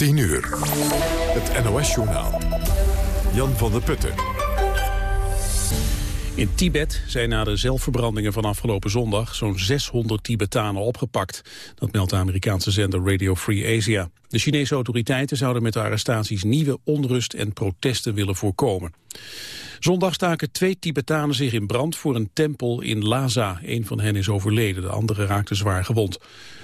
10 uur. Het NOS-journaal. Jan van der Putten. In Tibet zijn na de zelfverbrandingen van afgelopen zondag zo'n 600 Tibetanen opgepakt. Dat meldt de Amerikaanse zender Radio Free Asia. De Chinese autoriteiten zouden met de arrestaties nieuwe onrust en protesten willen voorkomen. Zondag staken twee Tibetanen zich in brand voor een tempel in Lhasa. Een van hen is overleden, de andere raakte zwaar gewond.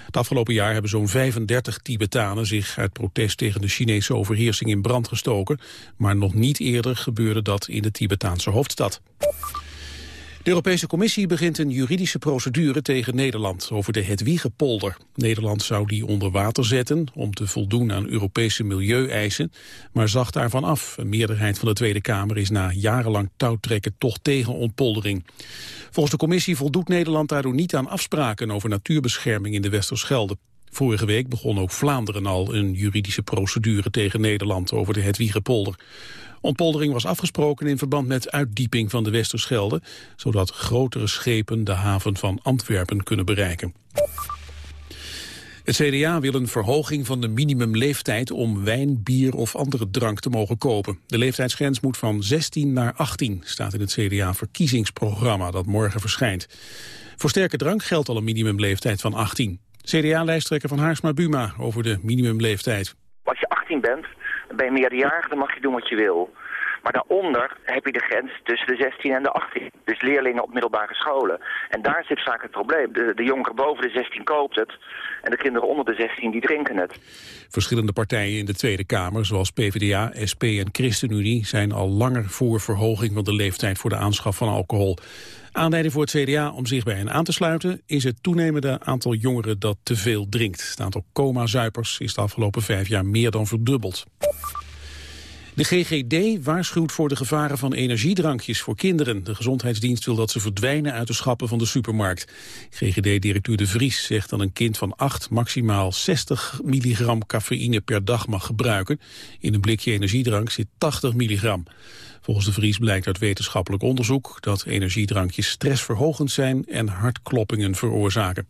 Het afgelopen jaar hebben zo'n 35 Tibetanen zich uit protest tegen de Chinese overheersing in brand gestoken. Maar nog niet eerder gebeurde dat in de Tibetaanse hoofdstad. De Europese Commissie begint een juridische procedure tegen Nederland over de Hedwiegepolder. Nederland zou die onder water zetten om te voldoen aan Europese milieueisen, maar zag daarvan af. Een meerderheid van de Tweede Kamer is na jarenlang touwtrekken toch tegen ontpoldering. Volgens de Commissie voldoet Nederland daardoor niet aan afspraken over natuurbescherming in de Westerschelde. Vorige week begon ook Vlaanderen al een juridische procedure tegen Nederland over de Hedwiegepolder. Ontpoldering was afgesproken in verband met uitdieping van de Westerschelde, zodat grotere schepen de haven van Antwerpen kunnen bereiken. Het CDA wil een verhoging van de minimumleeftijd om wijn, bier of andere drank te mogen kopen. De leeftijdsgrens moet van 16 naar 18, staat in het CDA-verkiezingsprogramma dat morgen verschijnt. Voor sterke drank geldt al een minimumleeftijd van 18. CDA-lijsttrekker van Haarsma Buma over de minimumleeftijd. Als je 18 bent, meerderjarig, dan mag je doen wat je wil. Maar daaronder heb je de grens tussen de 16 en de 18. Dus leerlingen op middelbare scholen. En daar zit vaak het probleem. De, de jonker boven de 16 koopt het. En de kinderen onder de 16 die drinken het. Verschillende partijen in de Tweede Kamer, zoals PvdA, SP en ChristenUnie... zijn al langer voor verhoging van de leeftijd voor de aanschaf van alcohol. Aanleiding voor het CDA om zich bij hen aan te sluiten... is het toenemende aantal jongeren dat te veel drinkt. Het aantal coma-zuipers is de afgelopen vijf jaar meer dan verdubbeld. De GGD waarschuwt voor de gevaren van energiedrankjes voor kinderen. De gezondheidsdienst wil dat ze verdwijnen uit de schappen van de supermarkt. GGD-directeur De Vries zegt dat een kind van 8 maximaal 60 milligram cafeïne per dag mag gebruiken. In een blikje energiedrank zit 80 milligram. Volgens De Vries blijkt uit wetenschappelijk onderzoek dat energiedrankjes stressverhogend zijn en hartkloppingen veroorzaken.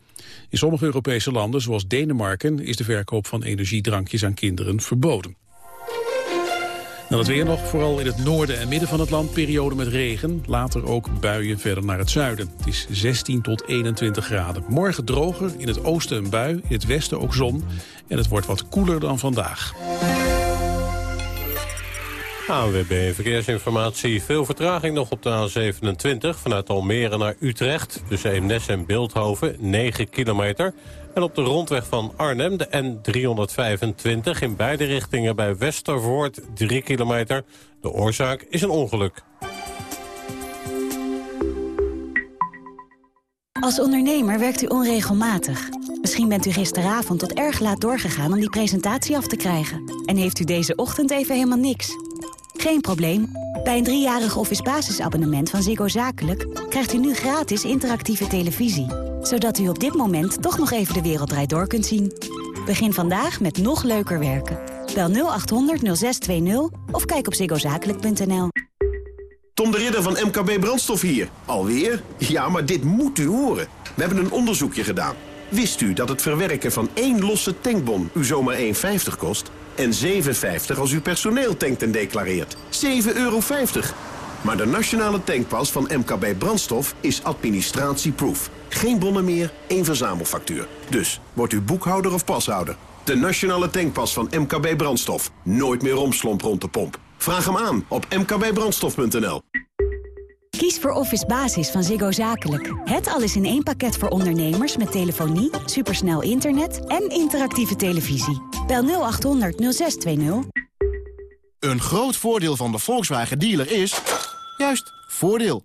In sommige Europese landen, zoals Denemarken, is de verkoop van energiedrankjes aan kinderen verboden. Dan het weer nog, vooral in het noorden en midden van het land, periode met regen. Later ook buien verder naar het zuiden. Het is 16 tot 21 graden. Morgen droger, in het oosten een bui, in het westen ook zon. En het wordt wat koeler dan vandaag. ANWB Verkeersinformatie. Veel vertraging nog op de A27 vanuit Almere naar Utrecht. Tussen Eemnes en Beeldhoven, 9 kilometer. En op de rondweg van Arnhem, de N325... in beide richtingen bij Westervoort, 3 kilometer. De oorzaak is een ongeluk. Als ondernemer werkt u onregelmatig. Misschien bent u gisteravond tot erg laat doorgegaan om die presentatie af te krijgen. En heeft u deze ochtend even helemaal niks. Geen probleem. Bij een driejarig office basisabonnement van Ziggo Zakelijk... krijgt u nu gratis interactieve televisie. Zodat u op dit moment toch nog even de wereld draait door kunt zien. Begin vandaag met nog leuker werken. Bel 0800 0620 of kijk op ziggozakelijk.nl. Tom de Ridder van MKB Brandstof hier. Alweer? Ja, maar dit moet u horen. We hebben een onderzoekje gedaan. Wist u dat het verwerken van één losse tankbon u zomaar 1,50 kost? En 7,50 als u personeel tankt en declareert. 7,50 euro. Maar de nationale tankpas van MKB Brandstof is administratieproof. Geen bonnen meer, één verzamelfactuur. Dus, wordt u boekhouder of pashouder? De nationale tankpas van MKB Brandstof. Nooit meer romslomp rond de pomp. Vraag hem aan op mkbbrandstof.nl. Kies voor Office Basis van Ziggo Zakelijk. Het alles in één pakket voor ondernemers met telefonie, supersnel internet en interactieve televisie. Bel 0800 0620. Een groot voordeel van de Volkswagen dealer is... juist, voordeel.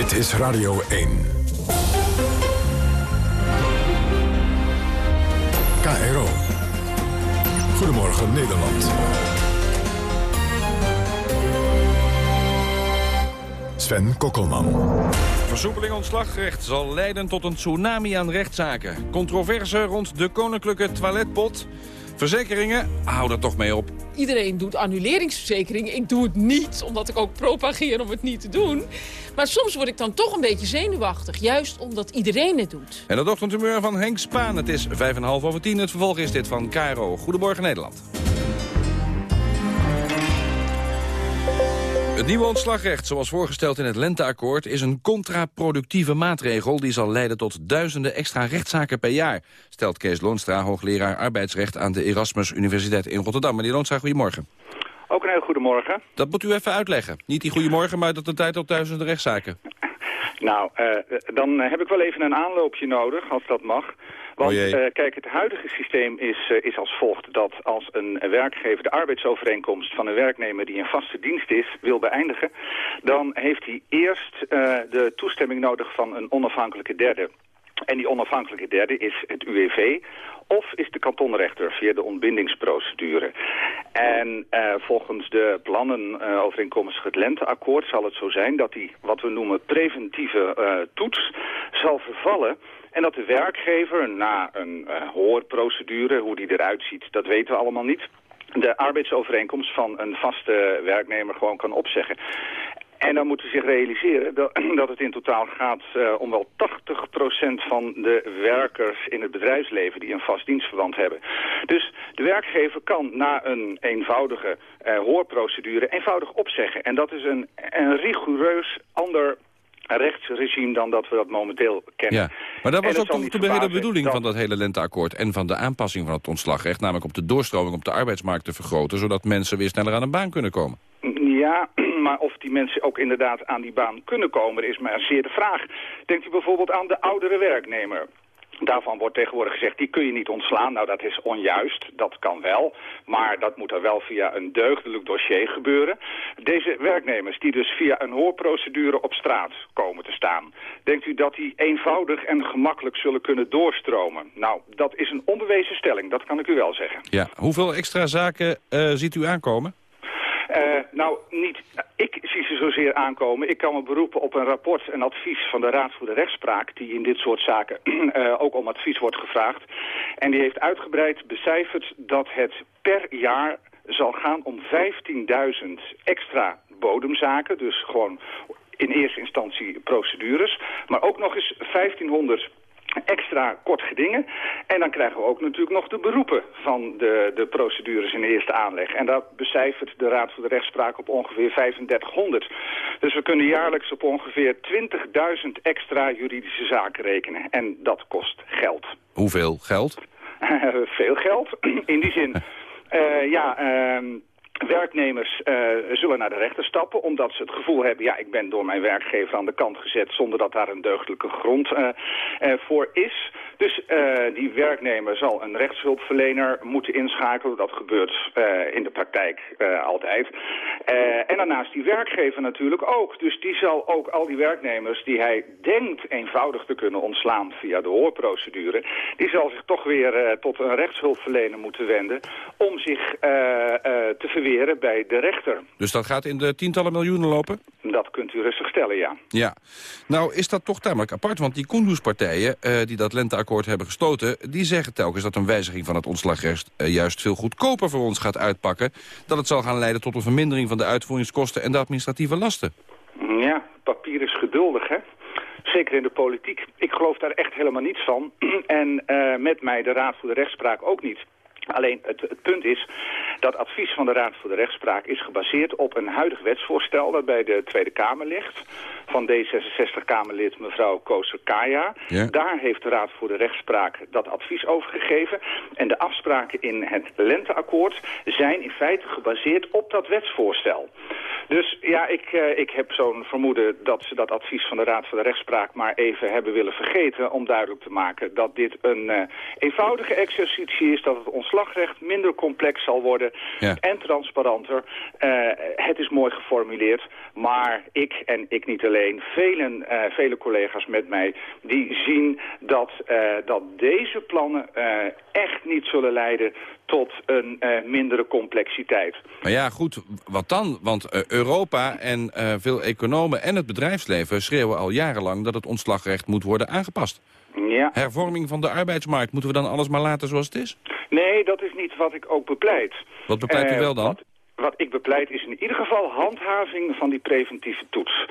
Dit is Radio 1. KRO. Goedemorgen Nederland. Sven Kokkelman. Versoepeling ontslagrecht zal leiden tot een tsunami aan rechtszaken. Controverse rond de koninklijke toiletpot. Verzekeringen, hou er toch mee op. Iedereen doet annuleringsverzekering. Ik doe het niet, omdat ik ook propageer om het niet te doen. Maar soms word ik dan toch een beetje zenuwachtig. Juist omdat iedereen het doet. En het ochtendhumeur van Henk Spaan. Het is 5,5 over 10. Het vervolg is dit van Caro. Goedemorgen Nederland. Het nieuwe ontslagrecht, zoals voorgesteld in het Lenteakkoord... is een contraproductieve maatregel die zal leiden tot duizenden extra rechtszaken per jaar... stelt Kees Loonstra, hoogleraar arbeidsrecht aan de Erasmus Universiteit in Rotterdam. Meneer Loonstra, goedemorgen. Ook een heel goedemorgen. Dat moet u even uitleggen. Niet die goedemorgen, maar dat de tijd tot duizenden rechtszaken. Nou, uh, dan heb ik wel even een aanloopje nodig, als dat mag. Want oh uh, kijk, het huidige systeem is, uh, is als volgt dat als een werkgever de arbeidsovereenkomst van een werknemer die in vaste dienst is, wil beëindigen, dan heeft hij eerst uh, de toestemming nodig van een onafhankelijke derde. En die onafhankelijke derde is het UWV of is de kantonrechter via de ontbindingsprocedure. En uh, volgens de plannen uh, overeenkomstig het lenteakkoord zal het zo zijn dat die wat we noemen preventieve uh, toets zal vervallen en dat de werkgever na een uh, hoorprocedure, hoe die eruit ziet, dat weten we allemaal niet, de arbeidsovereenkomst van een vaste werknemer gewoon kan opzeggen. En dan moeten we zich realiseren dat, het in totaal gaat uh, om wel 80% van de werkers in het bedrijfsleven die een vast dienstverband hebben. Dus de werkgever kan na een eenvoudige uh, hoorprocedure eenvoudig opzeggen. En dat is een, een rigoureus ander rechtsregime dan dat we dat momenteel kennen. Ja, maar dat was ook toch de hele bedoeling dat- van dat hele lenteakkoord... en van de aanpassing van het ontslagrecht... namelijk om de doorstroming op de arbeidsmarkt te vergroten... zodat mensen weer sneller aan een baan kunnen komen. Ja, maar of die mensen ook inderdaad aan die baan kunnen komen, is maar zeer de vraag. Denkt u bijvoorbeeld aan de oudere werknemer. Daarvan wordt tegenwoordig gezegd, die kun je niet ontslaan. Nou, dat is onjuist. Dat kan wel. Maar dat moet er wel via een deugdelijk dossier gebeuren. Deze werknemers die dus via een hoorprocedure op straat komen te staan. Denkt u dat die eenvoudig en gemakkelijk zullen kunnen doorstromen? Nou, dat is een onbewezen stelling. Dat kan ik u wel zeggen. Ja, hoeveel extra zaken eh, ziet u aankomen? Uh, nou, niet, ik zie ze zozeer aankomen. Ik kan me beroepen op een rapport en advies van de Raad voor de Rechtspraak... die in dit soort zaken uh, ook om advies wordt gevraagd. En die heeft uitgebreid becijferd dat het per jaar zal gaan om 15.000 extra bodemzaken. Dus gewoon in eerste instantie procedures. Maar ook nog eens 1500 extra kort gedingen. En dan krijgen we ook natuurlijk nog de beroepen van de, de procedures in de eerste aanleg. En daar becijfert de Raad voor de Rechtspraak op ongeveer 3500. Dus we kunnen jaarlijks op ongeveer 20.000 extra juridische zaken rekenen. En dat kost geld. Hoeveel geld? Veel geld. In die zin, uh, ja... Uh, Werknemers uh, zullen naar de rechter stappen omdat ze het gevoel hebben... ja, ik ben door mijn werkgever aan de kant gezet zonder dat daar een deugdelijke grond uh, uh, voor is. Dus die werknemer zal een rechtshulpverlener moeten inschakelen. Dat gebeurt in de praktijk altijd. en daarnaast die werkgever natuurlijk ook. Dus die zal ook al die werknemers die hij denkt eenvoudig te kunnen ontslaan via de hoorprocedure... die zal zich toch weer tot een rechtshulpverlener moeten wenden om zich te verweren bij de rechter. Dus dat gaat in de tientallen miljoenen lopen? Dat kunt u rustig stellen, ja. Ja. Nou is dat toch tamelijk apart, want die Koenderspartijen die dat lenteakkoord hebben gesloten... die zeggen telkens dat een wijziging van het ontslagrecht uh, juist veel goedkoper voor ons gaat uitpakken. Dat het zal gaan leiden tot een vermindering van de uitvoeringskosten en de administratieve lasten. Ja, papier is geduldig, hè? Zeker in de politiek. Ik geloof daar echt helemaal niets van. en uh, met mij de Raad voor de Rechtspraak ook niet. Alleen het, het, punt is dat advies van de Raad voor de Rechtspraak is gebaseerd op een huidig wetsvoorstel dat bij de Tweede Kamer ligt. Van D66-Kamerlid mevrouw Koser-Kaya. Ja. Daar heeft de Raad voor de Rechtspraak dat advies over gegeven. En de afspraken in het lenteakkoord zijn in feite gebaseerd op dat wetsvoorstel. Dus ja, ik, uh, ik heb zo'n vermoeden dat ze dat advies van de Raad voor de Rechtspraak maar even hebben willen vergeten om duidelijk te maken dat dit een uh, eenvoudige exercitie is, dat het ontslag ontslagrecht minder complex zal worden Ja. en transparanter. Eh, het is mooi geformuleerd, maar ik en ik niet alleen, velen, eh, vele collega's met mij, die zien dat, eh, dat deze plannen echt niet zullen leiden tot een mindere complexiteit. Maar ja, goed, wat dan? Want Europa en veel economen en het bedrijfsleven schreeuwen al jarenlang dat het ontslagrecht moet worden aangepast. Ja. Hervorming van de arbeidsmarkt, moeten we dan alles maar laten zoals het is? Nee, dat is niet wat ik ook bepleit. Wat bepleit u Eh, wel dan? Wat, wat ik bepleit is in ieder geval handhaving van die preventieve toets.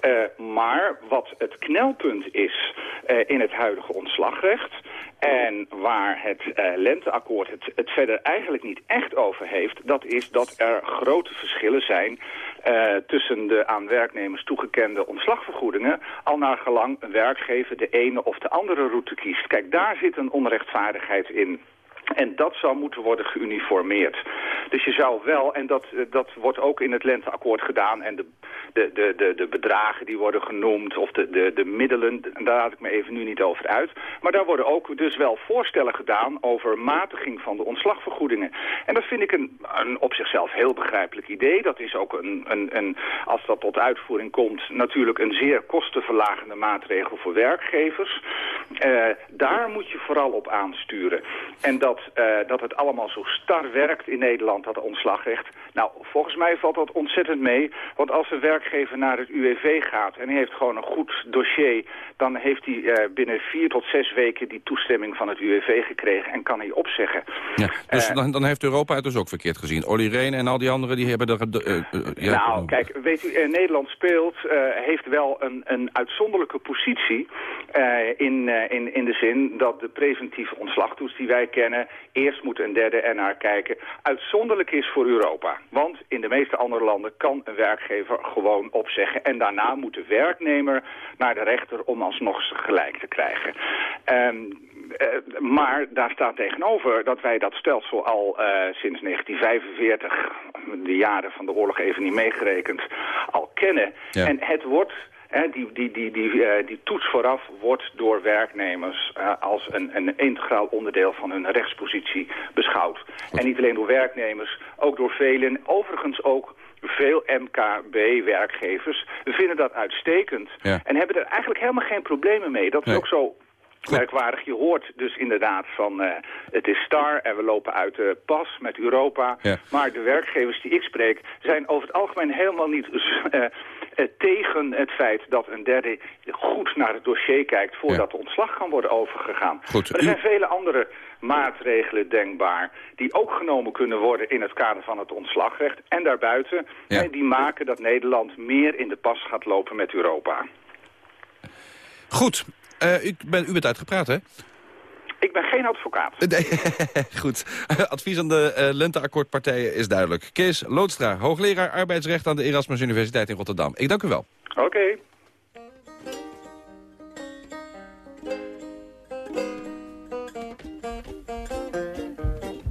Eh, maar wat het knelpunt is eh, in het huidige ontslagrecht... en waar het eh, lenteakkoord het, het verder eigenlijk niet echt over heeft... dat is dat er grote verschillen zijn... eh, tussen de aan werknemers toegekende ontslagvergoedingen... al naar gelang een werkgever de ene of de andere route kiest. Kijk, daar zit een onrechtvaardigheid in... En dat zou moeten worden geuniformeerd. Dus je zou wel, en dat, eh, dat wordt ook in het lenteakkoord gedaan... en de, de, de, de, bedragen die worden genoemd, of de, de, de middelen... daar laat ik me even nu niet over uit. Maar daar worden ook dus wel voorstellen gedaan... over matiging van de ontslagvergoedingen. En dat vind ik een, een op zichzelf heel begrijpelijk idee. Dat is ook, een, een, een, als dat tot uitvoering komt... natuurlijk een zeer kostenverlagende maatregel voor werkgevers. Eh, daar moet je vooral op aansturen. En dat, eh, dat het allemaal zo star werkt in Nederland, dat ontslagrecht. Nou, volgens mij valt dat ontzettend mee. Want als een werkgever naar het UWV gaat en hij heeft gewoon een goed dossier... dan heeft hij eh, binnen vier tot zes weken die toestemming van het UWV gekregen... en kan hij opzeggen. Ja, dus Eh, dan, dan heeft Europa het dus ook verkeerd gezien. Olly Rehn en al die anderen die hebben er... nou, kijk, weet u, Nederland speelt, heeft wel een, een uitzonderlijke positie in, in, in de zin dat de preventieve ontslagtoets die wij kennen, eerst moet een derde er naar kijken, uitzonderlijk is voor Europa. Want in de meeste andere landen kan een werkgever gewoon opzeggen en daarna moet de werknemer naar de rechter om alsnog gelijk te krijgen. Ehm, eh, maar daar staat tegenover dat wij dat stelsel al eh, sinds 1945, de jaren van de oorlog even niet meegerekend, al kennen. Ja. En het wordt, die, die, die, die, eh, die toets vooraf wordt door werknemers eh, als een, een integraal onderdeel van hun rechtspositie beschouwd. En niet alleen door werknemers, ook door velen, overigens ook veel MKB-werkgevers vinden dat uitstekend Ja. en hebben er eigenlijk helemaal geen problemen mee. Dat is Nee. ook zo merkwaardig. Je hoort dus inderdaad van eh, het is star en we lopen uit de pas met Europa. Ja. Maar de werkgevers die ik spreek zijn over het algemeen helemaal niet eh, eh, tegen het feit dat een derde goed naar het dossier kijkt voordat de ontslag kan worden overgegaan. Goed, Maar er u- zijn vele andere maatregelen denkbaar die ook genomen kunnen worden in het kader van het ontslagrecht. En daarbuiten, Ja. eh, die maken dat Nederland meer in de pas gaat lopen met Europa. Goed, Eh, u, ben, u bent uitgepraat, hè? Ik ben geen advocaat. Nee, goed. Advies aan de eh, lenteakkoordpartijen is duidelijk. Kees Loodstra, hoogleraar arbeidsrecht aan de Erasmus Universiteit in Rotterdam. Ik dank u wel. Oké.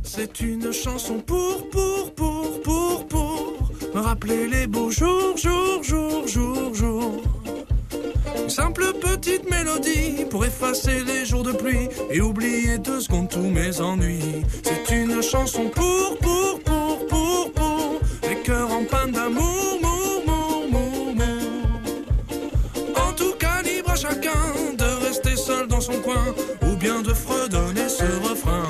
C'est une chanson pour, pour, pour, pour, pour me rappeler les beaux jours, jours, jours. Simple petite mélodie pour effacer les jours de pluie et oublier deux secondes tous mes ennuis. C'est une chanson pour, pour, pour, pour, pour les cœurs en panne d'amour, mour, mour, mour, mour. En tout cas, libre à chacun de rester seul dans son coin ou bien de fredonner ce refrain.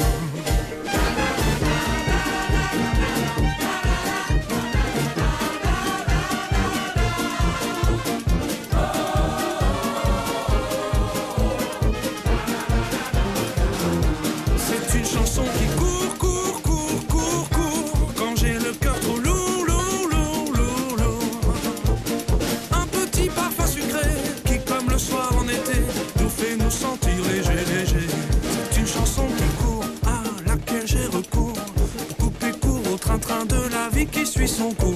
Qui suit son cours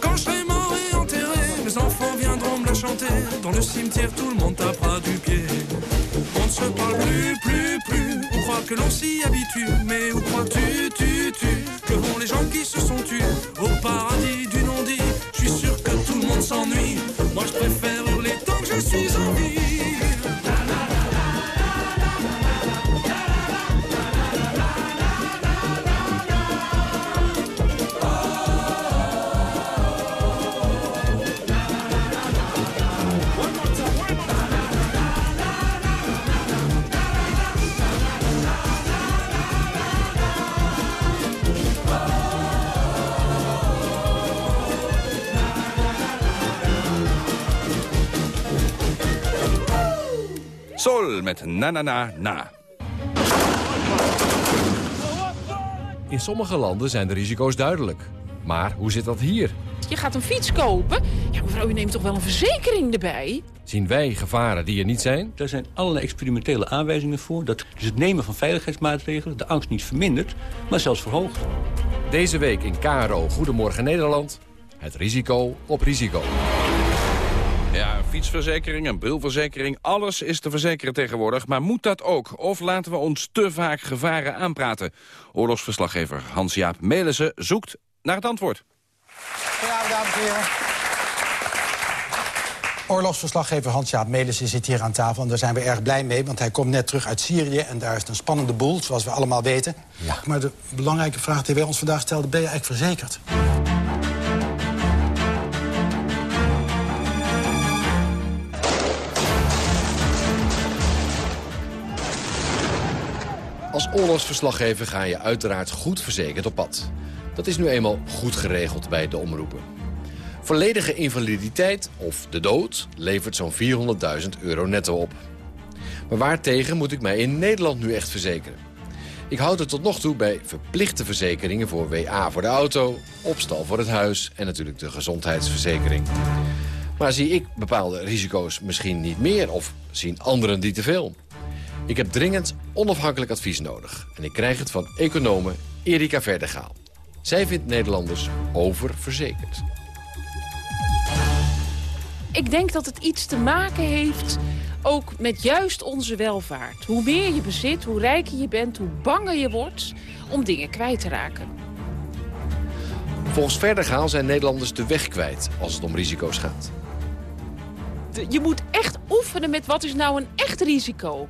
Quand je serai mort et enterré Mes enfants viendront me la chanter Dans le cimetière tout le monde tapera du pied on ne se parle plus, plus, plus. On croit que l'on s'y habitue. Mais où crois-tu, tu, tu Que vont les gens qui se sont tus Sol met na na na na. In sommige landen zijn de risico's duidelijk. Maar hoe zit dat hier? Je gaat een fiets kopen. Ja, mevrouw, u neemt toch wel een verzekering erbij? Zien wij gevaren die er niet zijn? Daar zijn allerlei experimentele aanwijzingen voor... dat dus het nemen van veiligheidsmaatregelen de angst niet vermindert... maar zelfs verhoogt. Deze week in KRO Goedemorgen Nederland. Het risico op risico. Ja, een fietsverzekering, een brilverzekering, alles is te verzekeren tegenwoordig. Maar moet dat ook? Of laten we ons te vaak gevaren aanpraten? Oorlogsverslaggever Hans-Jaap Melissen zoekt naar het antwoord. Goedenavond, dames en heren. Oorlogsverslaggever Hans-Jaap Melissen zit hier aan tafel. En daar zijn we erg blij mee, want hij komt net terug uit Syrië... en daar is het een spannende boel, zoals we allemaal weten. Ja. Maar de belangrijke vraag die wij ons vandaag stelden... ben je eigenlijk verzekerd? Als oorlogsverslaggever ga je uiteraard goed verzekerd op pad. Dat is nu eenmaal goed geregeld bij de omroepen. Volledige invaliditeit of de dood levert zo'n 400.000 euro netto op. Maar waartegen moet ik mij in Nederland nu echt verzekeren? Ik houd het tot nog toe bij verplichte verzekeringen voor WA voor de auto... opstal voor het huis en natuurlijk de gezondheidsverzekering. Maar zie ik bepaalde risico's misschien niet meer of zien anderen die te veel? Ik heb dringend onafhankelijk advies nodig. En ik krijg het van econome Erika Verdegaal. Zij vindt Nederlanders oververzekerd. Ik denk dat het iets te maken heeft ook met juist onze welvaart. Hoe meer je bezit, hoe rijker je bent, hoe banger je wordt om dingen kwijt te raken. Volgens Verdegaal zijn Nederlanders de weg kwijt als het om risico's gaat. Je moet echt oefenen met wat is nou een echt risico.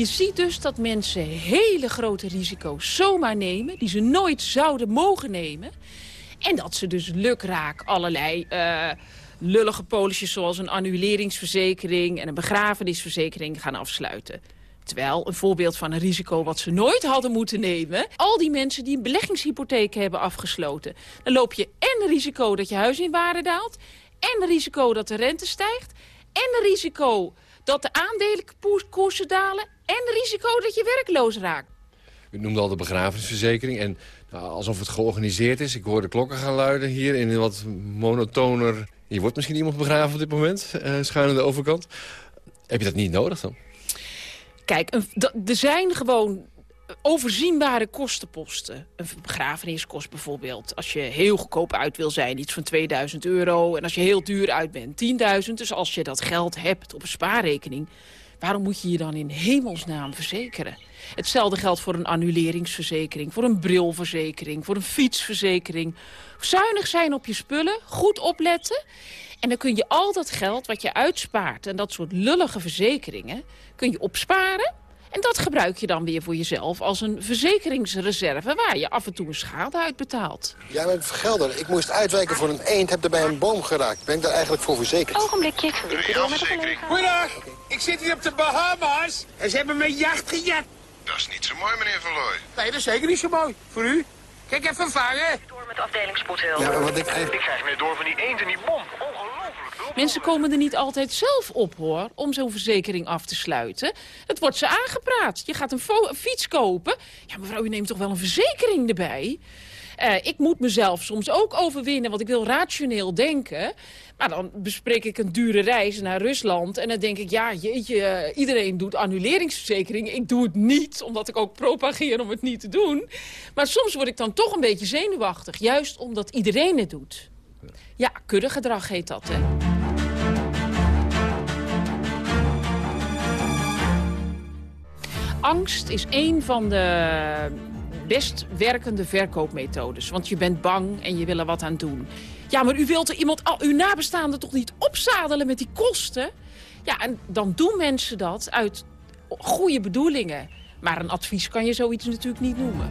Je ziet dus dat mensen hele grote risico's zomaar nemen... die ze nooit zouden mogen nemen. En dat ze dus lukraak allerlei eh, lullige polisjes... zoals een annuleringsverzekering en een begrafenisverzekering gaan afsluiten. Terwijl een voorbeeld van een risico wat ze nooit hadden moeten nemen... al die mensen die een beleggingshypotheek hebben afgesloten. Dan loop je en risico dat je huis in waarde daalt... en risico dat de rente stijgt... en risico dat de aandelenkoersen dalen... en risico dat je werkloos raakt. U noemde al de begrafenisverzekering. En nou, alsof het georganiseerd is. Ik hoor de klokken gaan luiden hier in een wat monotoner... Hier wordt misschien iemand begraven op dit moment, eh, schuin aan de overkant. Heb je dat niet nodig dan? Kijk, er zijn gewoon overzienbare kostenposten. Een begrafenis kost bijvoorbeeld, als je heel goedkoop uit wil zijn... iets van 2000 euro. En als je heel duur uit bent, 10.000. Dus als je dat geld hebt op een spaarrekening... waarom moet je je dan in hemelsnaam verzekeren? Hetzelfde geldt voor een annuleringsverzekering... voor een brilverzekering, voor een fietsverzekering. Zuinig zijn op je spullen, goed opletten... En dan kun je al dat geld wat je uitspaart... en dat soort lullige verzekeringen, kun je opsparen... En dat gebruik je dan weer voor jezelf als een verzekeringsreserve... waar je af en toe een schade uit betaalt. Ja, met vergelder. Ik moest uitwijken voor een eend, heb daarbij een boom geraakt. Ben ik daar eigenlijk voor verzekerd? Ogenblikje, ik door met een. Goeiedag, ik zit hier op de Bahama's en ze hebben mijn jacht gejat. Dat is niet zo mooi, meneer Verlooy. Nee, dat is zeker niet zo mooi. Voor u? Kijk even vangen. Door met de afdeling spoedhulp. Ja, maar wat ik. Ik krijg meer door van die eend en die bom. Ongelooflijk. Mensen komen er niet altijd zelf op, hoor, om zo'n verzekering af te sluiten. Het wordt ze aangepraat. Je gaat een, fiets kopen. Ja, mevrouw, u neemt toch wel een verzekering erbij? Eh, ik moet mezelf soms ook overwinnen, want ik wil rationeel denken. Maar dan bespreek ik een dure reis naar Rusland. En dan denk ik, ja, jeetje, eh, iedereen doet annuleringsverzekering. Ik doe het niet, omdat ik ook propageer om het niet te doen. Maar soms word ik dan toch een beetje zenuwachtig. Juist omdat iedereen het doet. Ja, kuddegedrag heet dat, hè. Angst is een van de best werkende verkoopmethodes. Want je bent bang en je wil er wat aan doen. Ja, maar u wilt er iemand, al uw nabestaanden toch niet opzadelen met die kosten? Ja, en dan doen mensen dat uit goede bedoelingen. Maar een advies kan je zoiets natuurlijk niet noemen.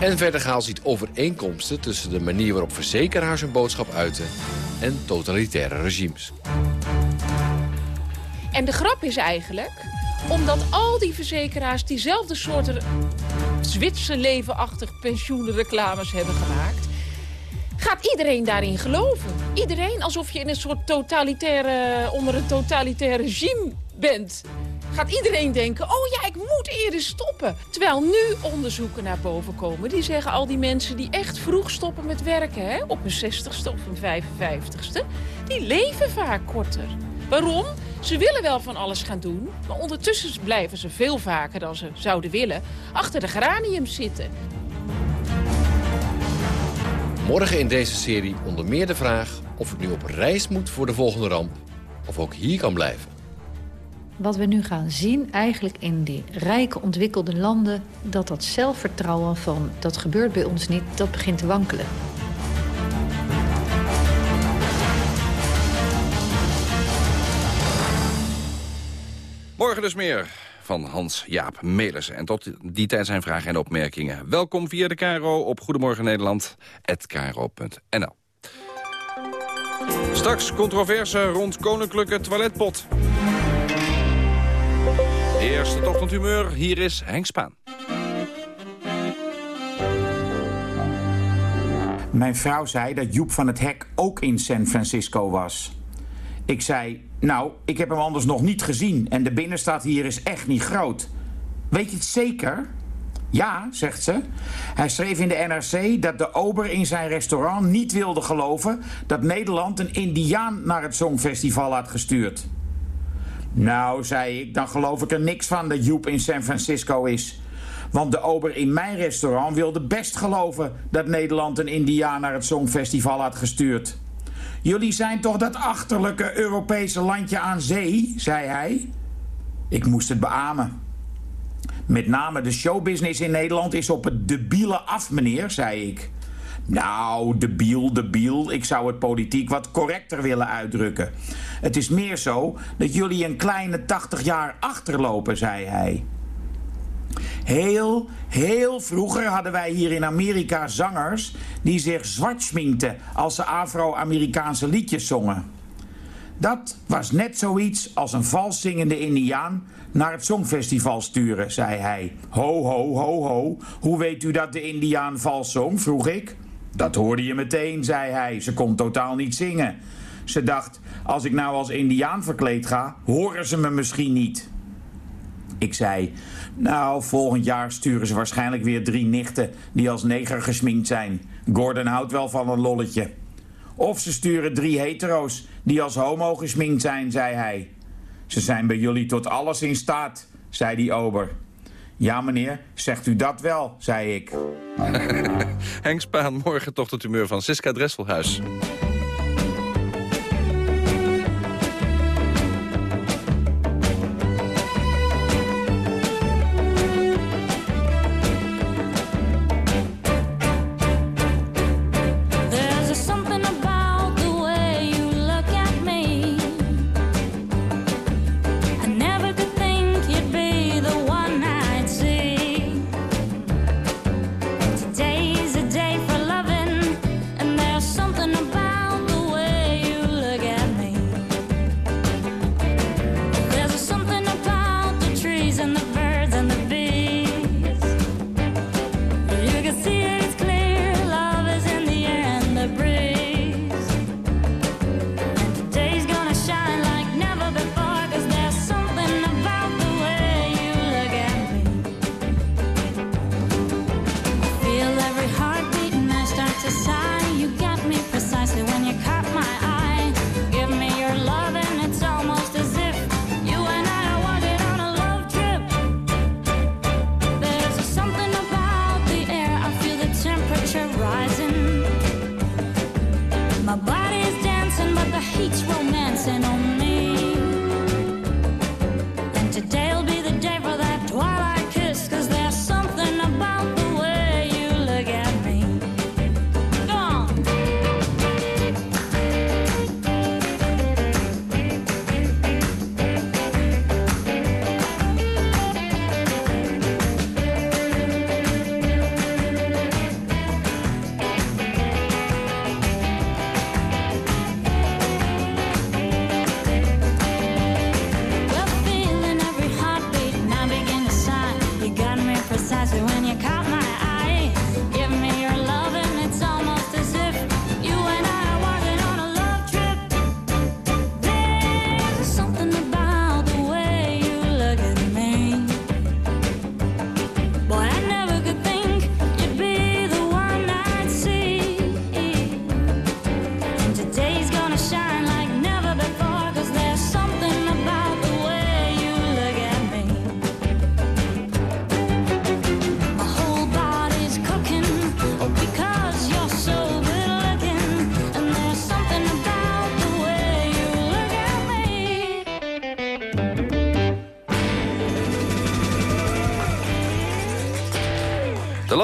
En Verdegaal ziet overeenkomsten tussen de manier waarop verzekeraars hun boodschap uiten... en totalitaire regimes. En de grap is eigenlijk, omdat al die verzekeraars diezelfde soorten Zwitserlevenachtig pensioenreclames hebben gemaakt, gaat iedereen daarin geloven. Iedereen alsof je in een soort totalitaire, onder een totalitair regime bent, gaat iedereen denken... oh ja, ik moet eerder stoppen. Terwijl nu onderzoeken naar boven komen. Die zeggen al die mensen die echt vroeg stoppen met werken... Hè, op hun 60ste of hun 55ste... die leven vaak korter. Waarom? Ze willen wel van alles gaan doen... maar ondertussen blijven ze veel vaker dan ze zouden willen... achter de geraniums zitten. Morgen in deze serie onder meer de vraag of ik nu op reis moet voor de volgende ramp... of ook hier kan blijven. Wat we nu gaan zien, eigenlijk in die rijke ontwikkelde landen... dat dat zelfvertrouwen van dat gebeurt bij ons niet, dat begint te wankelen. Morgen dus meer van Hans-Jaap Melissen. En tot die tijd zijn vragen en opmerkingen. Welkom via de KRO op Goedemorgen Nederland. Straks controverse rond koninklijke toiletpot. Eerst het ochtendhumeur, hier is Henk Spaan. Mijn vrouw zei dat Joep van het Hek ook in San Francisco was. Ik zei, nou, ik heb hem anders nog niet gezien en de binnenstad hier is echt niet groot. Weet je het zeker? Ja, zegt ze. Hij schreef in de NRC dat de ober in zijn restaurant niet wilde geloven dat Nederland een Indiaan naar het Songfestival had gestuurd. Nou, zei ik, dan geloof ik er niks van dat Joep in San Francisco is. Want de ober in mijn restaurant wilde best geloven dat Nederland een Indiaan naar het Songfestival had gestuurd. Jullie zijn toch dat achterlijke Europese landje aan zee, zei hij. Ik moest het beamen. Met name de showbusiness in Nederland is op het debiele af, meneer, zei ik. Nou, debiel, debiel. Ik zou het politiek wat correcter willen uitdrukken. Het is meer zo dat jullie een kleine 80 jaar achterlopen, zei hij. Heel, heel vroeger hadden wij hier in Amerika zangers die zich zwart schminkten als ze Afro-Amerikaanse liedjes zongen. Dat was net zoiets als een vals zingende indiaan naar het Songfestival sturen, zei hij. Ho, ho, ho, ho. Hoe weet u dat de indiaan vals zong, vroeg ik. Dat hoorde je meteen, zei hij. Ze kon totaal niet zingen. Ze dacht, als ik nou als indiaan verkleed ga, horen ze me misschien niet. Ik zei, nou, volgend jaar sturen ze waarschijnlijk weer drie nichten die als neger gesminkt zijn. Gordon houdt wel van een lolletje. Of ze sturen drie hetero's die als homo gesminkt zijn, zei hij. Ze zijn bij jullie tot alles in staat, zei die ober. Ja, meneer, zegt u dat wel, zei ik. Henk Spaan, morgen toch het humeur van Siska Dresselhuis.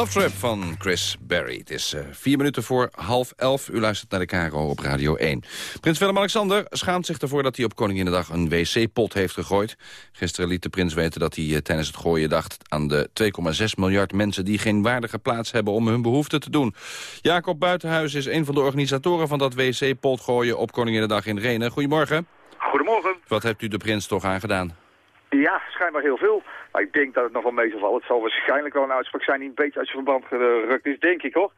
Love van Chris Berry. Het is eh, vier minuten voor half elf. U luistert naar de KRO op Radio 1. Prins Willem-Alexander schaamt zich ervoor dat hij op Koninginnedag een wc-pot heeft gegooid. Gisteren liet de prins weten dat hij eh, tijdens het gooien dacht aan de 2,6 miljard mensen die geen waardige plaats hebben om hun behoeften te doen. Jacob Buitenhuis is een van de organisatoren van dat wc-pot gooien op Koninginnedag in Renen. Goedemorgen. Goedemorgen. Wat hebt u de prins toch aangedaan? Ja, schijnbaar heel veel. Maar ik denk dat het nog wel mee zal vallen. Het zal waarschijnlijk wel een uitspraak zijn die een beetje uit zijn verband gerukt is, denk ik hoor.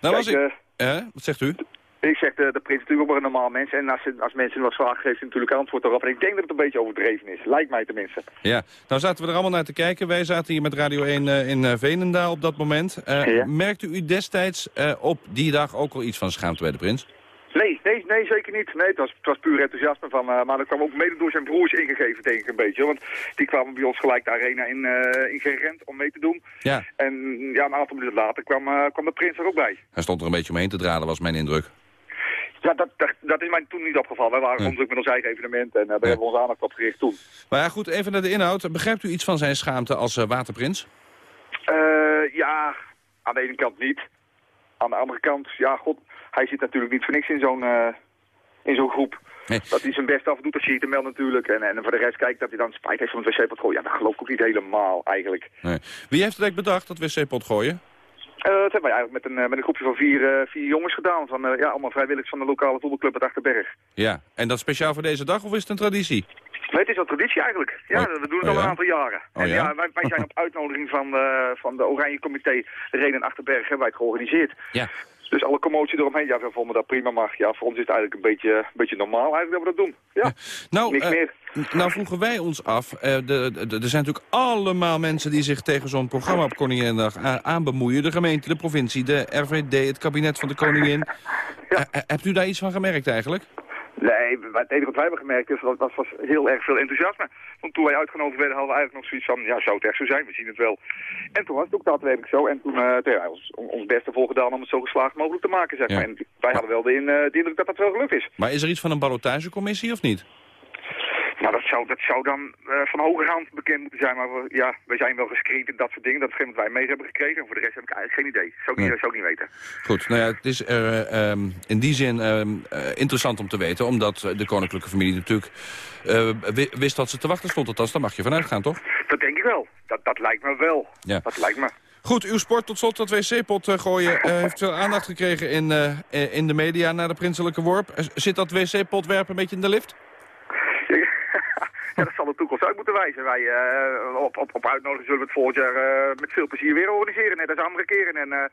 Nou was Kijk, ik... Eh, wat zegt u? Ik zeg, de, de prins is natuurlijk ook maar een normaal mens. En als, als mensen wat vragen, geeft hij natuurlijk antwoord erop. En ik denk dat het een beetje overdreven is. Lijkt mij tenminste. Ja, nou zaten we er allemaal naar te kijken. Wij zaten hier met Radio 1 eh, in eh, Veenendaal op dat moment. Eh, Merkte u destijds eh, op die dag ook al iets van schaamte bij de prins? Nee, nee, nee, zeker niet. Nee, het was, het was puur enthousiasme van. eh, maar dat kwam ook mede door zijn broers ingegeven, denk ik een beetje. Want die kwamen bij ons gelijk de arena in, eh in gerend om mee te doen. Ja. En ja, een aantal minuten later kwam, eh, kwam de prins er ook bij. Hij stond er een beetje omheen te dralen, was mijn indruk. Ja, dat, dat, dat is mij toen niet opgevallen. Wij waren gewoon druk met ons eigen evenement en eh, daar hebben we onze aandacht op gericht toen. Maar ja, goed, even naar de inhoud. Begrijpt u iets van zijn schaamte als waterprins? Ja, aan de ene kant niet. Aan de andere kant, ja, god, hij zit natuurlijk niet voor niks in zo'n eh, in zo'n groep. Dat hij zijn best af doet, hem wel natuurlijk. En, en voor de rest kijkt dat hij dan spijt heeft van het wc-pot Ja, dat geloof ik ook niet helemaal eigenlijk. Nee. Wie heeft het bedacht, dat wc-pot gooien? Eh, dat hebben wij eigenlijk met een, eh, met een groepje van vier, vier jongens gedaan. Van, ja, allemaal vrijwilligers van de lokale voetbalclub uit Achterberg. Ja, en dat speciaal voor deze dag of is het een traditie? Nee, het is wel traditie eigenlijk. Ja, Oh. we doen het Oh, al ja? een aantal jaren. Oh, en ja? ja, wij, wij zijn op uitnodiging van, van de Oranje Comité Reden Achterberg hebben wij het georganiseerd. Ja. Dus alle commotie eromheen, ja, we vonden dat prima. Maar ja, voor ons is het eigenlijk een beetje, een beetje normaal eigenlijk dat we dat doen. Ja, Nou, niks eh, meer. nou vroegen wij ons af, eh, er zijn natuurlijk allemaal mensen die zich tegen zo'n programma op Koninginnedag a- aanbemoeien. De gemeente, de provincie, de RVD, het kabinet van de koningin. Eh, eh, hebt u daar iets van gemerkt eigenlijk? Nee, maar het enige wat wij hebben gemerkt is dat dat was heel erg veel enthousiasme. Want toen wij uitgenodigd werden hadden we eigenlijk nog zoiets van, ja, zou het echt zo zijn? We zien het wel. En toen was het ook daadwerkelijk zo. En toen hebben wij ons, ons beste voor gedaan om het zo geslaagd mogelijk te maken, zeg Ja. maar. En wij hadden wel de, in, eh, de indruk dat dat wel gelukt is. Maar is er iets van een ballotagecommissie of niet? Dat zou, dat zou dan eh, van hogerhand bekend moeten zijn. Maar we, ja, we zijn wel gescreend en dat soort dingen. Dat is wat wij mee hebben gekregen. En voor de rest heb ik eigenlijk geen idee. Zou ik niet, zou ik niet weten. Goed, nou ja, het is eh, ehm, in die zin ehm, eh, interessant om te weten... omdat de koninklijke familie natuurlijk wi- wist dat ze te wachten stond. Althans, daar mag je vanuit gaan, toch? Dat denk ik wel. Dat, dat lijkt me wel. Ja. Dat lijkt me. Goed, uw sport tot slot, dat wc-pot gooien... heeft veel aandacht gekregen in, in de media na de prinselijke worp. Zit dat wc-pot werpen een beetje in de lift? Ja, dat zal de toekomst uit moeten wijzen. Wij eh, op, op, op uitnodiging zullen we het volgend jaar eh, met veel plezier weer organiseren. Net als andere keren. En, eh,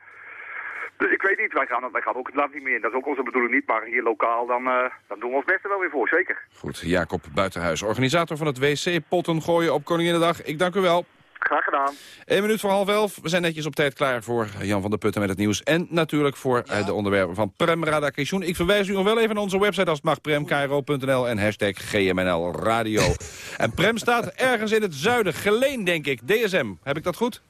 dus ik weet niet, wij gaan, wij gaan ook het land niet meer in. Dat is ook onze bedoeling niet. Maar hier lokaal, dan, dan doen we ons beste wel weer voor, zeker. Goed, Jacob Buitenhuis, organisator van het wc-potten gooien op Koninginnedag. Ik dank u wel. Graag gedaan. 1 minuut voor half elf. We zijn netjes op tijd klaar voor Jan van der Putten met het nieuws. En natuurlijk voor eh, de onderwerpen van Prem Radakation. Ik verwijs u nog wel even naar onze website als het mag. premkro.nl en hashtag GMNL Radio. en Prem staat ergens in het zuiden. Geleen, denk ik. DSM. Heb ik dat goed?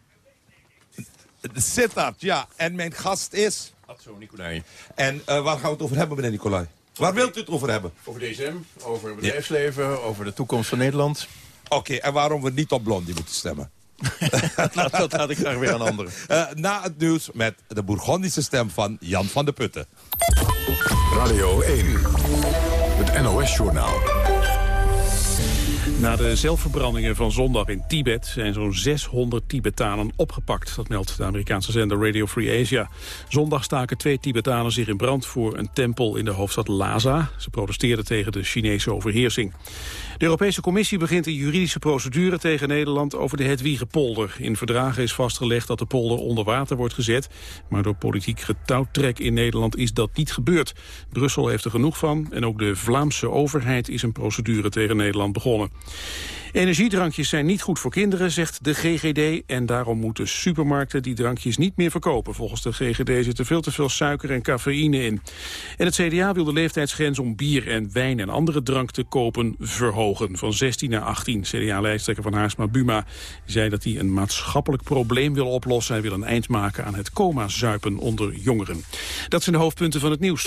Sittard, ja. En mijn gast is... Zo, Nicolai. En eh, waar gaan we het over hebben, meneer Nicolai? Waar wilt u het over hebben? Over DSM, over het bedrijfsleven, over de toekomst van Nederland. Oké, en waarom we niet op Blondie moeten stemmen? nou, dat laat ik graag weer aan anderen. Eh, na het nieuws met de Bourgondische stem van Jan van de Putten. Radio 1, het NOS-journaal. Na de zelfverbrandingen van zondag in Tibet zijn zo'n 600 Tibetanen opgepakt. Dat meldt de Amerikaanse zender Radio Free Asia. Zondag staken twee Tibetanen zich in brand voor een tempel in de hoofdstad Lhasa. Ze protesteerden tegen de Chinese overheersing. De Europese Commissie begint een juridische procedure tegen Nederland over de Hedwiegepolder. In verdragen is vastgelegd dat de polder onder water wordt gezet. Maar door politiek getouwtrek in Nederland is dat niet gebeurd. Brussel heeft er genoeg van en ook de Vlaamse overheid is een procedure tegen Nederland begonnen. Energiedrankjes zijn niet goed voor kinderen, zegt de GGD. En daarom moeten supermarkten die drankjes niet meer verkopen. Volgens de GGD zit er veel te veel suiker en cafeïne in. En het CDA wil de leeftijdsgrens om bier en wijn en andere drank te kopen verhogen. Van 16 naar 18. CDA-lijsttrekker van Haarsma Buma zei dat hij een maatschappelijk probleem wil oplossen. Hij wil een eind maken aan het coma-zuipen onder jongeren. Dat zijn de hoofdpunten van het nieuws.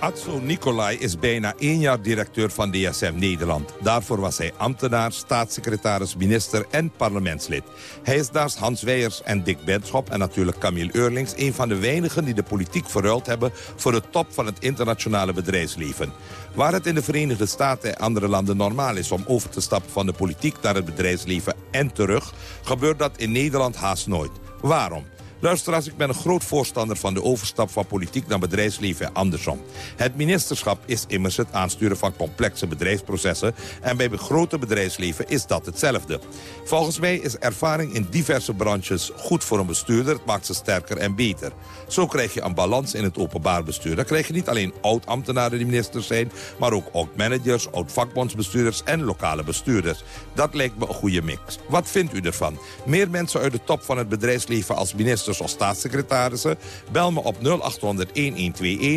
Atso Nicolai is bijna één jaar directeur van DSM Nederland. Daarvoor was hij ambtenaar, staatssecretaris, minister en parlementslid. Hij is naast Hans Weijers en Dick Benschop en natuurlijk Camille Eurlings... een van de weinigen die de politiek verruild hebben... voor de top van het internationale bedrijfsleven. Waar het in de Verenigde Staten en andere landen normaal is... om over te stappen van de politiek naar het bedrijfsleven en terug... gebeurt dat in Nederland haast nooit. Waarom? Luisteraars, ik ben een groot voorstander van de overstap van politiek naar bedrijfsleven en andersom. Het ministerschap is immers het aansturen van complexe bedrijfsprocessen... en bij grote bedrijfsleven is dat hetzelfde. Volgens mij is ervaring in diverse branches goed voor een bestuurder. Het maakt ze sterker en beter. Zo krijg je een balans in het openbaar bestuur. Dan krijg je niet alleen oud-ambtenaren die ministers zijn... maar ook oud-managers, oud-vakbondsbestuurders en lokale bestuurders. Dat lijkt me een goede mix. Wat vindt u ervan? Meer mensen uit de top van het bedrijfsleven als ministers of staatssecretarissen? Bel me op 0800-1121,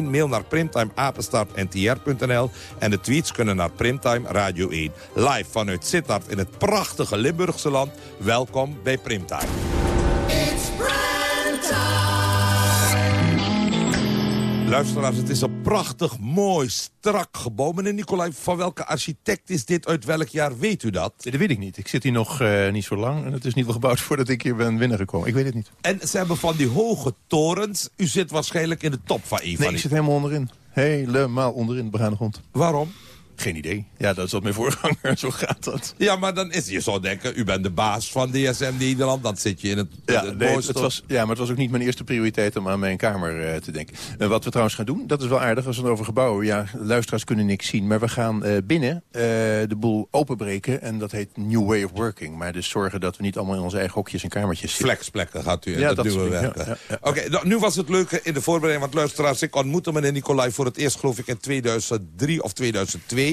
mail naar primtimeapenstaartntr.nl... en de tweets kunnen naar Primtime Radio 1. Live vanuit Sittard in het prachtige Limburgse land. Welkom bij Primtime. Luisteraars, het is een prachtig, mooi, strak gebouw. Meneer Nicolai, van welke architect is dit? Uit welk jaar weet u dat? Dat weet ik niet. Ik zit hier nog eh, niet zo lang. En het is niet wel gebouwd voordat ik hier ben binnengekomen. Ik weet het niet. En ze hebben van die hoge torens. U zit waarschijnlijk in de top van een Nee, van ik zit helemaal onderin. Helemaal onderin de begane grond. Waarom? Geen idee. Ja, dat is wat mijn voorganger. Zo gaat dat. Ja, maar dan is je zo denken, u bent de baas van DSM Nederland. Dan zit je in het, Ja, het nee, mooiste- het was, ja, maar het was ook niet mijn eerste prioriteit om aan mijn kamer eh, te denken. En wat we trouwens gaan doen, dat is wel aardig als we het over gebouwen. Ja, luisteraars kunnen niks zien, maar we gaan eh, binnen eh, de boel openbreken. En dat heet New Way of Working. Maar dus zorgen dat we niet allemaal in onze eigen hokjes en kamertjes zitten. Flexplekken gaat u in, Ja, dat, dat werken. ja, ja, Oké, nou, nu was het leuke in de voorbereiding, want luisteraars, ik ontmoette meneer Nicolai voor het eerst, geloof ik, in 2003 of 2002.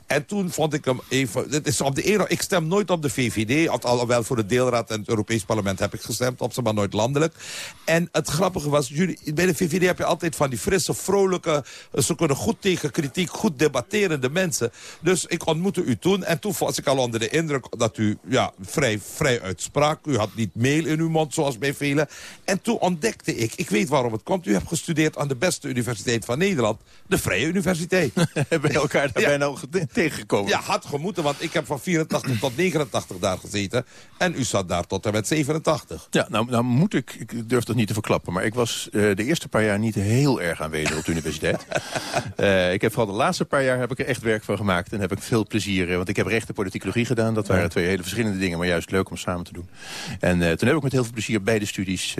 En toen vond ik hem even... Het is op de ene, ik stem nooit op de VVD, al- alhoewel voor de deelraad en het Europees Parlement heb ik gestemd op ze, maar nooit landelijk. En het grappige was, jullie, bij de VVD heb je altijd van die frisse, vrolijke, ze kunnen goed tegen kritiek, goed debatterende mensen. Dus ik ontmoette u toen en toen was ik al onder de indruk dat u ja, vrij, vrij uitsprak. U had niet meel in uw mond zoals bij velen. En toen ontdekte ik, ik weet waarom het komt, u hebt gestudeerd aan de beste universiteit van Nederland, de Vrije Universiteit. Hebben we elkaar daar bijna al tegengekomen. Ja, had gemoeten, want ik heb van 84 tot 89 daar gezeten. En u zat daar tot en met 87. Ja, nou, nou moet ik, ik durf dat niet te verklappen... maar ik was eh, de eerste paar jaar niet heel erg aanwezig op de universiteit. Eh, ik heb vooral de laatste paar jaar heb ik er echt werk van gemaakt... en heb ik veel plezier, want ik heb recht en politicologie gedaan. Dat waren twee hele verschillende dingen, maar juist leuk om samen te doen. En eh, toen heb ik met heel veel plezier beide studies